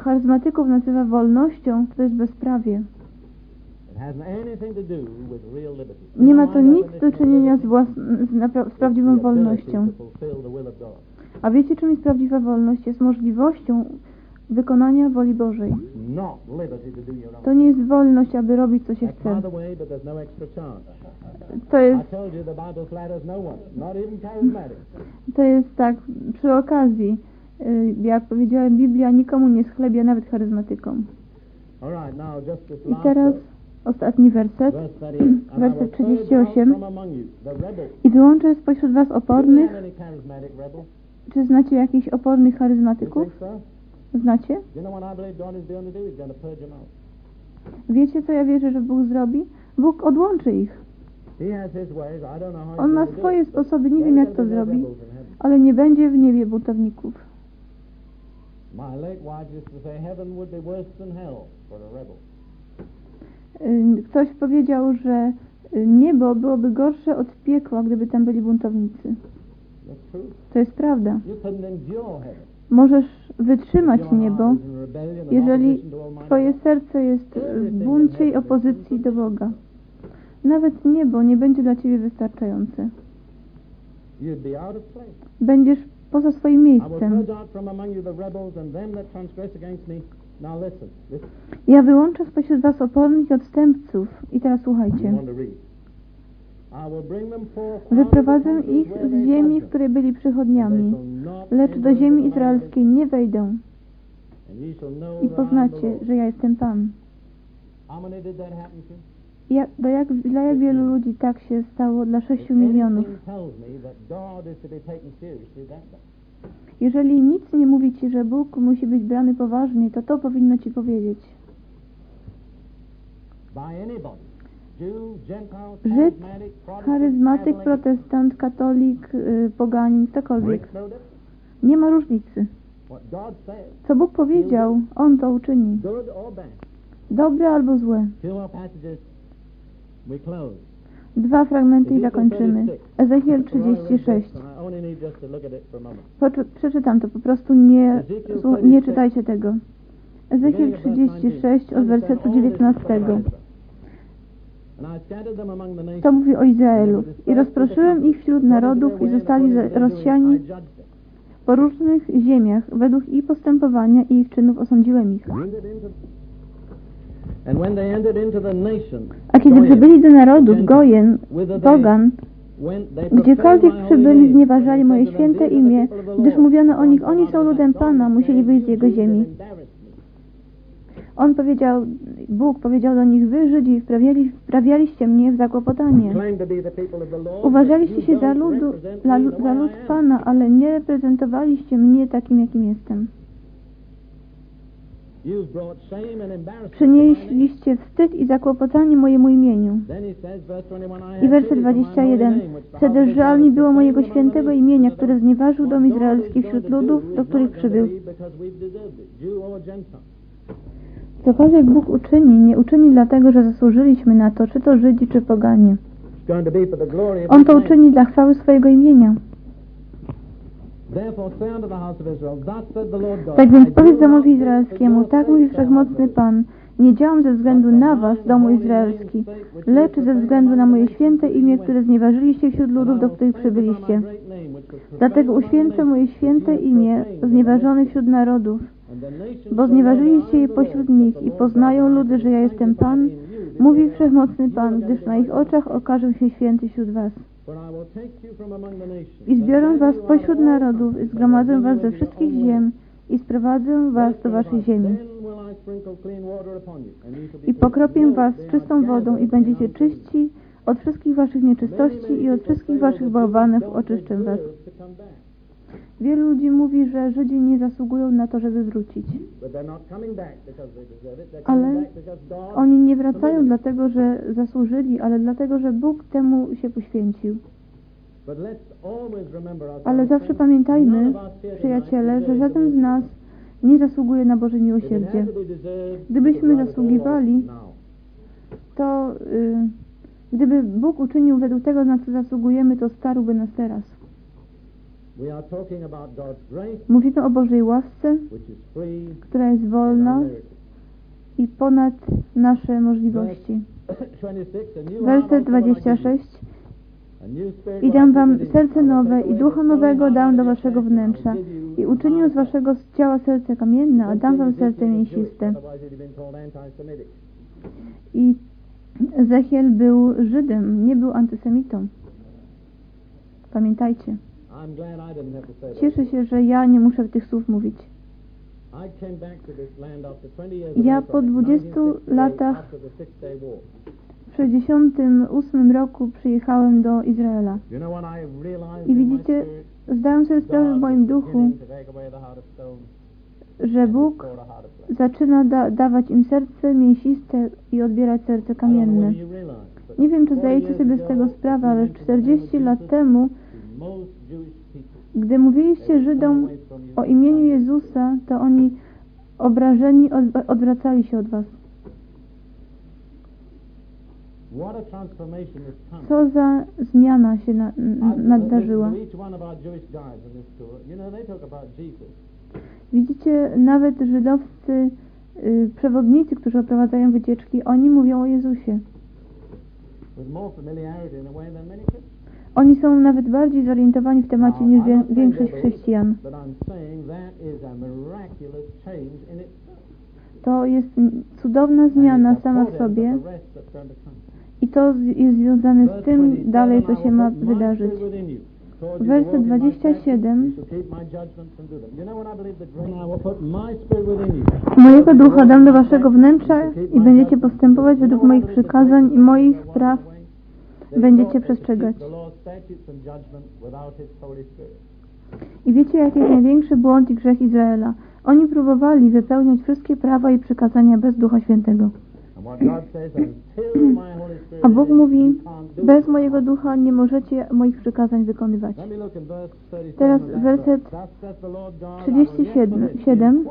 charyzmatyków nazywa wolnością, to jest bezprawie. Nie ma to nic do czynienia z, z, napra- z prawdziwą wolnością. A wiecie, czym jest prawdziwa wolność? Jest możliwością wykonania woli Bożej. To nie jest wolność, aby robić, co się chce. no. To jest, no to jest tak przy okazji. y, Jak powiedziałem, Biblia nikomu nie schlebia, nawet charyzmatykom. I teraz ostatni werset. verse 38. And I werset will purge out 38. from among you the rebels. I wyłączę spośród was opornych. Czy znacie jakichś opornych charyzmatyków? Znacie? Wiecie, co ja wierzę, że Bóg zrobi? Bóg odłączy ich. On ma swoje sposoby, nie wiem jak to zrobi, ale nie będzie w niebie buntowników. My late wife used to say heaven would be worse than hell for a rebel. Y, Ktoś powiedział, że y, niebo byłoby gorsze od piekła, gdyby tam byli buntownicy. To jest prawda. Możesz wytrzymać niebo, jeżeli twoje serce jest w buncie i opozycji do Boga. Nawet niebo nie będzie dla ciebie wystarczające. Będziesz poza swoim miejscem. Listen. Ja wyłączę spośród was opornych odstępców. I teraz słuchajcie. Wyprowadzę ich z ziemi, w której byli przychodniami, lecz do ziemi izraelskiej nie wejdą. I poznacie, że ja jestem Pan. Jak, do jak, dla jak wielu ludzi tak się stało? Dla 6 If milionów. Jeżeli nic nie mówi Ci, że Bóg musi być brany poważnie, to to powinno Ci powiedzieć. Żyd, charyzmatyk, protestant, katolik, y, poganin, ktokolwiek. Nie ma różnicy. Co Bóg powiedział, On to uczyni. Dobre albo złe. Dwa fragmenty i zakończymy. Ezechiel 36. I only need just to look at it for a moment. Poczu- przeczytam to, po prostu nie, nie czytajcie tego. Ezechiel 36 od wersetu 19. To mówi o Izraelu. I rozproszyłem ich wśród narodów i zostali rozsiani po różnych ziemiach. Według ich postępowania i ich czynów osądziłem ich. A kiedy przybyli do narodów Gojen, Pogan, gdziekolwiek przybyli, znieważali moje święte imię, gdyż mówiono o nich, oni są ludem Pana, musieli wyjść z jego ziemi. On powiedział, Bóg powiedział do nich, wy Żydzi wprawiali, wprawialiście mnie w zakłopotanie. Uważaliście się za, ludu, za, lu- za lud Pana, ale nie reprezentowaliście mnie takim, jakim jestem. Przynieśliście wstyd i zakłopotanie mojemu imieniu. I werset 21. Wtedy żal mi było mojego świętego imienia, które znieważył dom izraelski wśród ludów, do których przybył. Cokolwiek Bóg uczyni, nie uczyni dlatego, że zasłużyliśmy na to, czy to Żydzi, czy poganie. On to uczyni dla chwały swojego imienia. Tak więc powiedz domowi izraelskiemu, tak mówi Wszechmocny Pan, Nie działam ze względu na was, domu izraelski, lecz ze względu na moje święte imię, które znieważyliście wśród ludów, do których przybyliście. Dlatego uświęcę moje święte imię, znieważone wśród narodów, bo znieważyliście je pośród nich i poznają ludy, że ja jestem Pan, mówi Wszechmocny Pan, gdyż na ich oczach okaże się święty wśród was. I zbiorę was pośród narodów i zgromadzę was ze wszystkich ziem i sprowadzę was do waszej ziemi. I pokropię was czystą wodą i będziecie czyści od wszystkich waszych nieczystości i od wszystkich waszych bałwanów oczyszczę was. Wielu ludzi mówi, że Żydzi nie zasługują na to, żeby wrócić. Ale oni nie wracają dlatego, że zasłużyli, ale dlatego, że Bóg temu się poświęcił. Ale zawsze pamiętajmy, przyjaciele, że żaden z nas nie zasługuje na Boże miłosierdzie. Gdybyśmy zasługiwali, to y, gdyby Bóg uczynił według tego, na co zasługujemy, to starłby nas teraz. Mówimy o Bożej łasce, która jest wolna i ponad nasze możliwości. Werset 26 i dam wam serce nowe i ducha nowego dam do waszego wnętrza i uczynię z waszego ciała serce kamienne, a dam wam serce mięsiste. I Ezechiel był Żydem, nie był antysemitą. Pamiętajcie. Cieszę się, że ja nie muszę tych słów mówić. Ja po 20 latach w 68 roku przyjechałem do Izraela. I widzicie, zdałem sobie sprawę w moim duchu, że Bóg zaczyna da dawać im serce mięsiste i odbierać serce kamienne. Nie wiem, czy zdajecie sobie z tego sprawę, ale 40 lat temu, gdy mówiliście Żydom o imieniu Jezusa, to oni obrażeni odwracali się od was. Co za zmiana się na, nadarzyła. Widzicie, nawet żydowscy y, przewodnicy, którzy oprowadzają wycieczki, oni mówią o Jezusie. Oni są nawet bardziej zorientowani w temacie niż większość chrześcijan. To jest cudowna zmiana sama w sobie i to jest związane z tym dalej, co się ma wydarzyć. Werset 27 Mojego ducha dam do waszego wnętrza i będziecie postępować według moich przykazań i moich praw będziecie przestrzegać. I wiecie, jaki jest największy błąd i grzech Izraela? Oni próbowali wypełniać wszystkie prawa i przykazania bez Ducha Świętego. A Bóg mówi, bez mojego ducha nie możecie moich przykazań wykonywać. Teraz werset 37.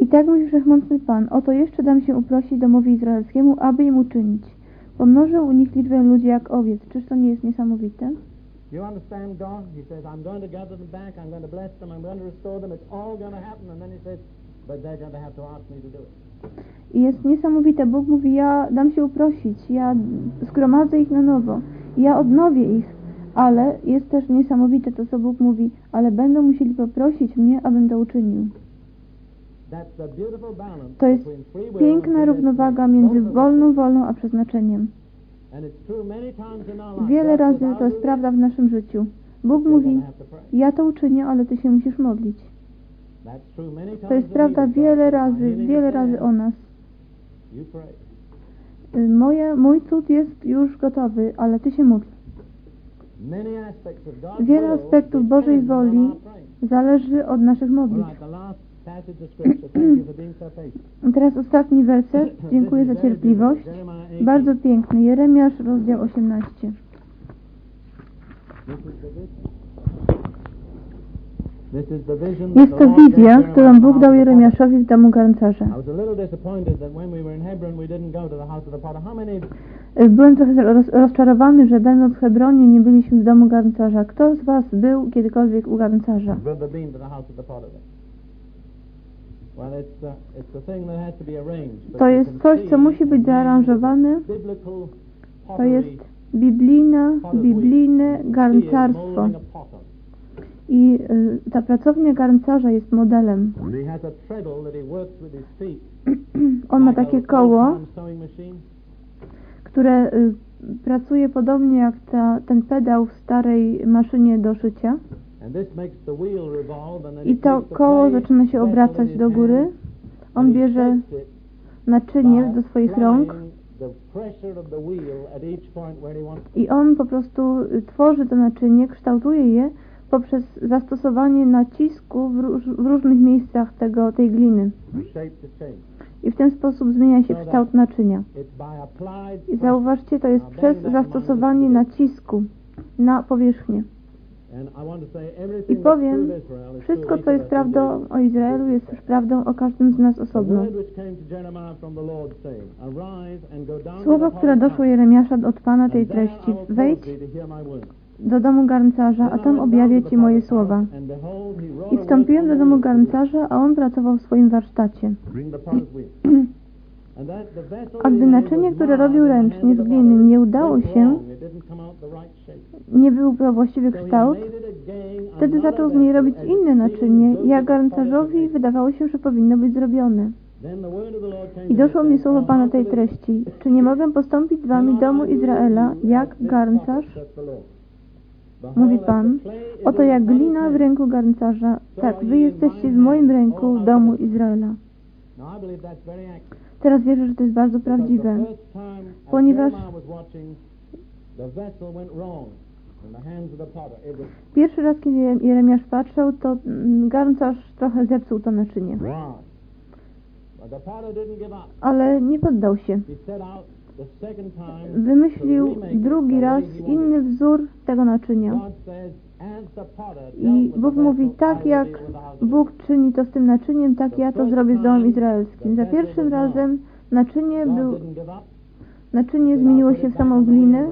I tak mówi Wszechmocny Pan, oto jeszcze dam się uprosić domowi izraelskiemu, aby im uczynić. Pomnożę u nich liczbę ludzi jak owiec. Czyż to nie jest niesamowite? You understand God? He says, I'm going to gather them back, I'm going to bless them, I'm going to restore them, it's all going to happen. And then he says, but they're going to have to ask me to do it. I jest niesamowite. Bóg mówi, ja dam się uprosić, ja zgromadzę ich na nowo, ja odnowię ich, ale jest też niesamowite to, co Bóg mówi, ale będą musieli poprosić mnie, abym to uczynił. To jest piękna równowaga między wolną wolą a przeznaczeniem. Wiele razy to jest prawda w naszym życiu. Bóg mówi, ja to uczynię, ale Ty się musisz modlić. To jest prawda wiele razy, wiele razy o nas. Moje, mój cud jest już gotowy, ale Ty się módl. Wiele aspektów Bożej woli zależy od naszych modlitw. Teraz ostatni werset. Dziękuję za cierpliwość. Bardzo piękny. Jeremiasz, rozdział 18. Jest to wizja, którą Bóg dał Jeremiaszowi w domu garncarza. Byłem trochę rozczarowany, że będąc w Hebronie nie byliśmy w domu garncarza. Kto z Was był kiedykolwiek u garncarza? To jest coś, co musi być zaaranżowane. To jest biblijna, biblijne garncarstwo. I y, ta pracownia garncarza jest modelem. *clears throat* On ma takie koło, które y, pracuje podobnie jak ta, ten pedał w starej maszynie do szycia. I to koło zaczyna się obracać do góry. On bierze naczynie do swoich rąk i on po prostu tworzy to naczynie, kształtuje je poprzez zastosowanie nacisku w, róż, w różnych miejscach tego, tej gliny. I w ten sposób zmienia się kształt naczynia. I zauważcie, to jest przez zastosowanie nacisku na powierzchnię. I powiem, wszystko co jest prawdą o Izraelu jest też prawdą o każdym z nas osobno. Słowo, które doszło Jeremiasza od Pana tej treści, wejdź do domu garncarza, a tam objawię Ci moje słowa. I wstąpiłem do domu garncarza, a on pracował w swoim warsztacie. *clears throat* Naczynie, które robił ręcznie z gliny, nie udało się, nie był właściwy kształt, wtedy zaczął z niej robić inne naczynie, jak garncarzowi wydawało się, że powinno być zrobione. I doszło mi słowo Pana tej treści. Czy nie mogę postąpić z wami domu Izraela, jak garncarz? Mówi Pan, oto jak glina w ręku garncarza, tak wy jesteście w moim ręku, domu Izraela. Teraz wierzę, że to jest bardzo prawdziwe, ponieważ pierwszy raz, kiedy Jeremiasz patrzył, to mm, garncarz trochę zepsuł to naczynie. Ale nie poddał się. Wymyślił drugi raz inny wzór tego naczynia. I Bóg mówi, tak jak Bóg czyni to z tym naczyniem, tak ja to zrobię z domem izraelskim. Za pierwszym razem naczynie był, naczynie zmieniło się w samą glinę,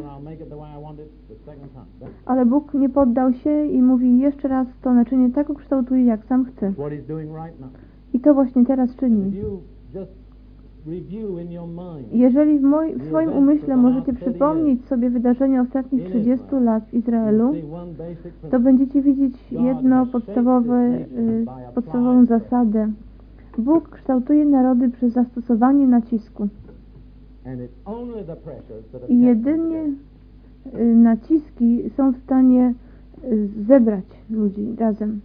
ale Bóg nie poddał się i mówi, jeszcze raz to naczynie tak ukształtuje, jak sam chce. I to właśnie teraz czyni. Jeżeli w, moj, w swoim umyśle możecie przypomnieć sobie wydarzenia ostatnich 30 lat w Izraelu, to będziecie widzieć jedno podstawowe, y, podstawową zasadę. Bóg kształtuje narody przez zastosowanie nacisku. I jedynie y, naciski są w stanie y, zebrać ludzi razem.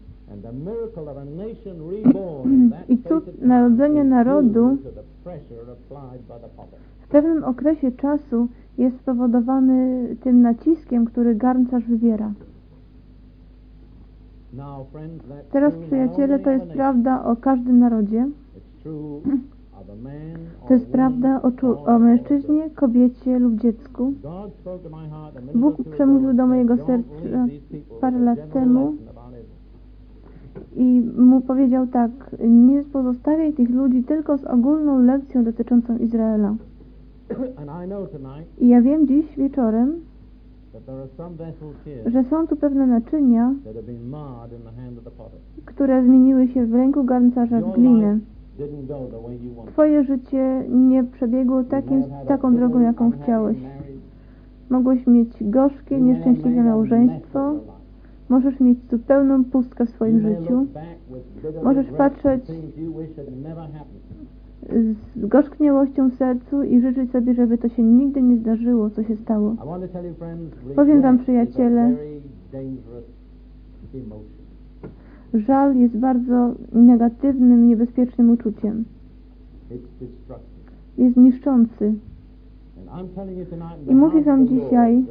I cud narodzenia narodu w pewnym okresie czasu jest spowodowany tym naciskiem, który garncarz wywiera. Teraz, przyjaciele, to jest prawda o każdym narodzie. *clears throat* To jest prawda o, o mężczyźnie, kobiecie lub dziecku. Bóg przemówił do mojego serca parę lat temu i mu powiedział tak, nie pozostawiaj tych ludzi tylko z ogólną lekcją dotyczącą Izraela. I ja wiem dziś wieczorem, że są tu pewne naczynia, które zmieniły się w ręku garncarza w glinę. Twoje życie nie przebiegło takim, taką drogą, jaką chciałeś. Mogłeś mieć gorzkie, nieszczęśliwe małżeństwo, Możesz mieć zupełną pustkę w swoim życiu. Możesz patrzeć z gorzkniałością w sercu i życzyć sobie, żeby to się nigdy nie zdarzyło, co się stało. Powiem Wam, przyjaciele, żal jest bardzo negatywnym, niebezpiecznym uczuciem. Jest niszczący. I mówię Wam dzisiaj,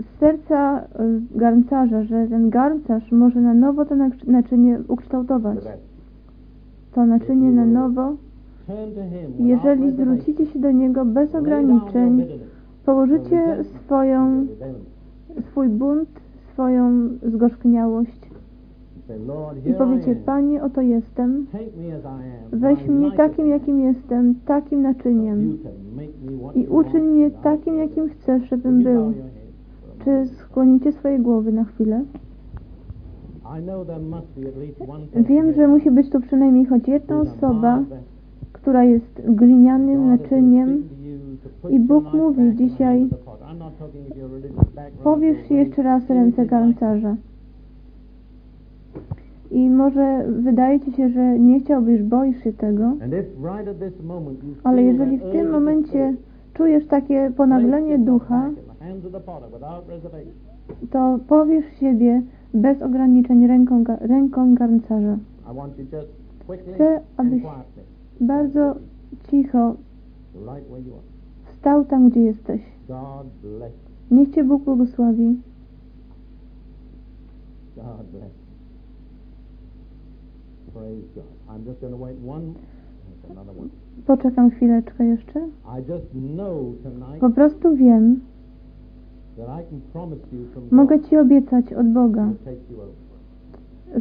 z serca y, garncarza, że ten garncarz może na nowo to naczynie ukształtować. To naczynie na nowo, jeżeli zwrócicie się do Niego bez ograniczeń, położycie swoją, swój bunt, swoją zgorzkniałość i powiecie, Panie, oto jestem, weź mnie takim, jakim jestem, takim naczyniem. I uczyń mnie takim, jakim chcesz, żebym był. Czy skłonicie swoje głowy na chwilę? Wiem, że musi być tu przynajmniej choć jedna osoba, która jest glinianym naczyniem i Bóg mówi dzisiaj powiesz jeszcze raz ręce garncarza. I może wydaje Ci się, że nie chciałbyś, boisz się tego, ale jeżeli w tym momencie czujesz takie ponaglenie ducha, to powiesz siebie bez ograniczeń ręką, ręką garncarza. Chcę, abyś bardzo cicho stał tam, gdzie jesteś. Niech Cię Bóg błogosławi. Poczekam chwileczkę jeszcze. Po prostu wiem, mogę Ci obiecać od Boga,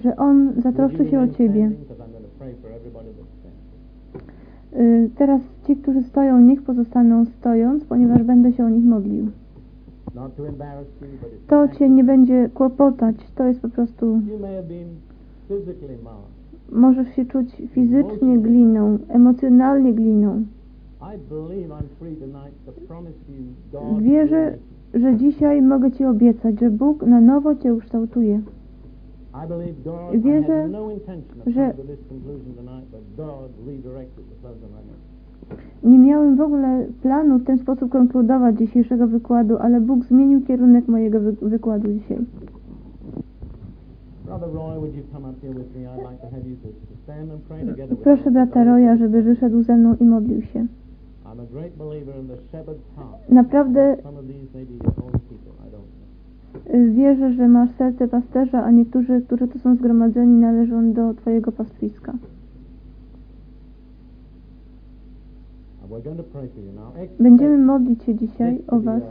że On zatroszczy się o Ciebie. Y, teraz ci, którzy stoją, niech pozostaną stojąc, ponieważ będę się o nich modlił. To Cię nie będzie kłopotać, to jest po prostu... Możesz się czuć fizycznie gliną, emocjonalnie gliną. Wierzę, że dzisiaj mogę Ci obiecać, że Bóg na nowo Cię ukształtuje. Wierzę, że nie miałem w ogóle planu w ten sposób konkludować dzisiejszego wykładu, ale Bóg zmienił kierunek mojego wy wykładu dzisiaj. Proszę brata Roya, żeby wyszedł ze mną i modlił się. Naprawdę wierzę, że masz serce pasterza, a niektórzy, którzy tu są zgromadzeni, należą do Twojego pastwiska. Będziemy modlić się dzisiaj o Was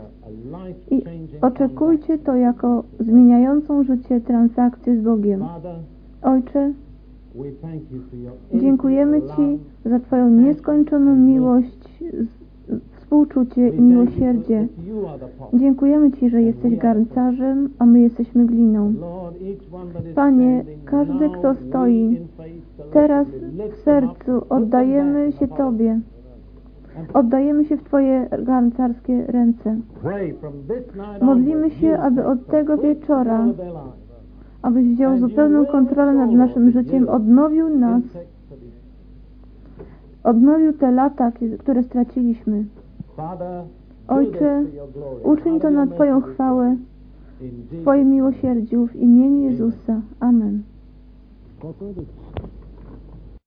i oczekujcie to jako zmieniającą życie transakcję z Bogiem. Ojcze, dziękujemy Ci za Twoją nieskończoną miłość, współczucie i miłosierdzie. Dziękujemy Ci, że jesteś garncarzem, a my jesteśmy gliną. Panie, każdy, kto stoi teraz w sercu, oddajemy się Tobie. Oddajemy się w Twoje garncarskie ręce. Modlimy się, aby od tego wieczora, abyś wziął zupełną kontrolę nad naszym życiem, odnowił nas, odnowił te lata, które straciliśmy. Ojcze, uczyń to na Twoją chwałę, w Twoim miłosierdziu, w imieniu Jezusa. Amen.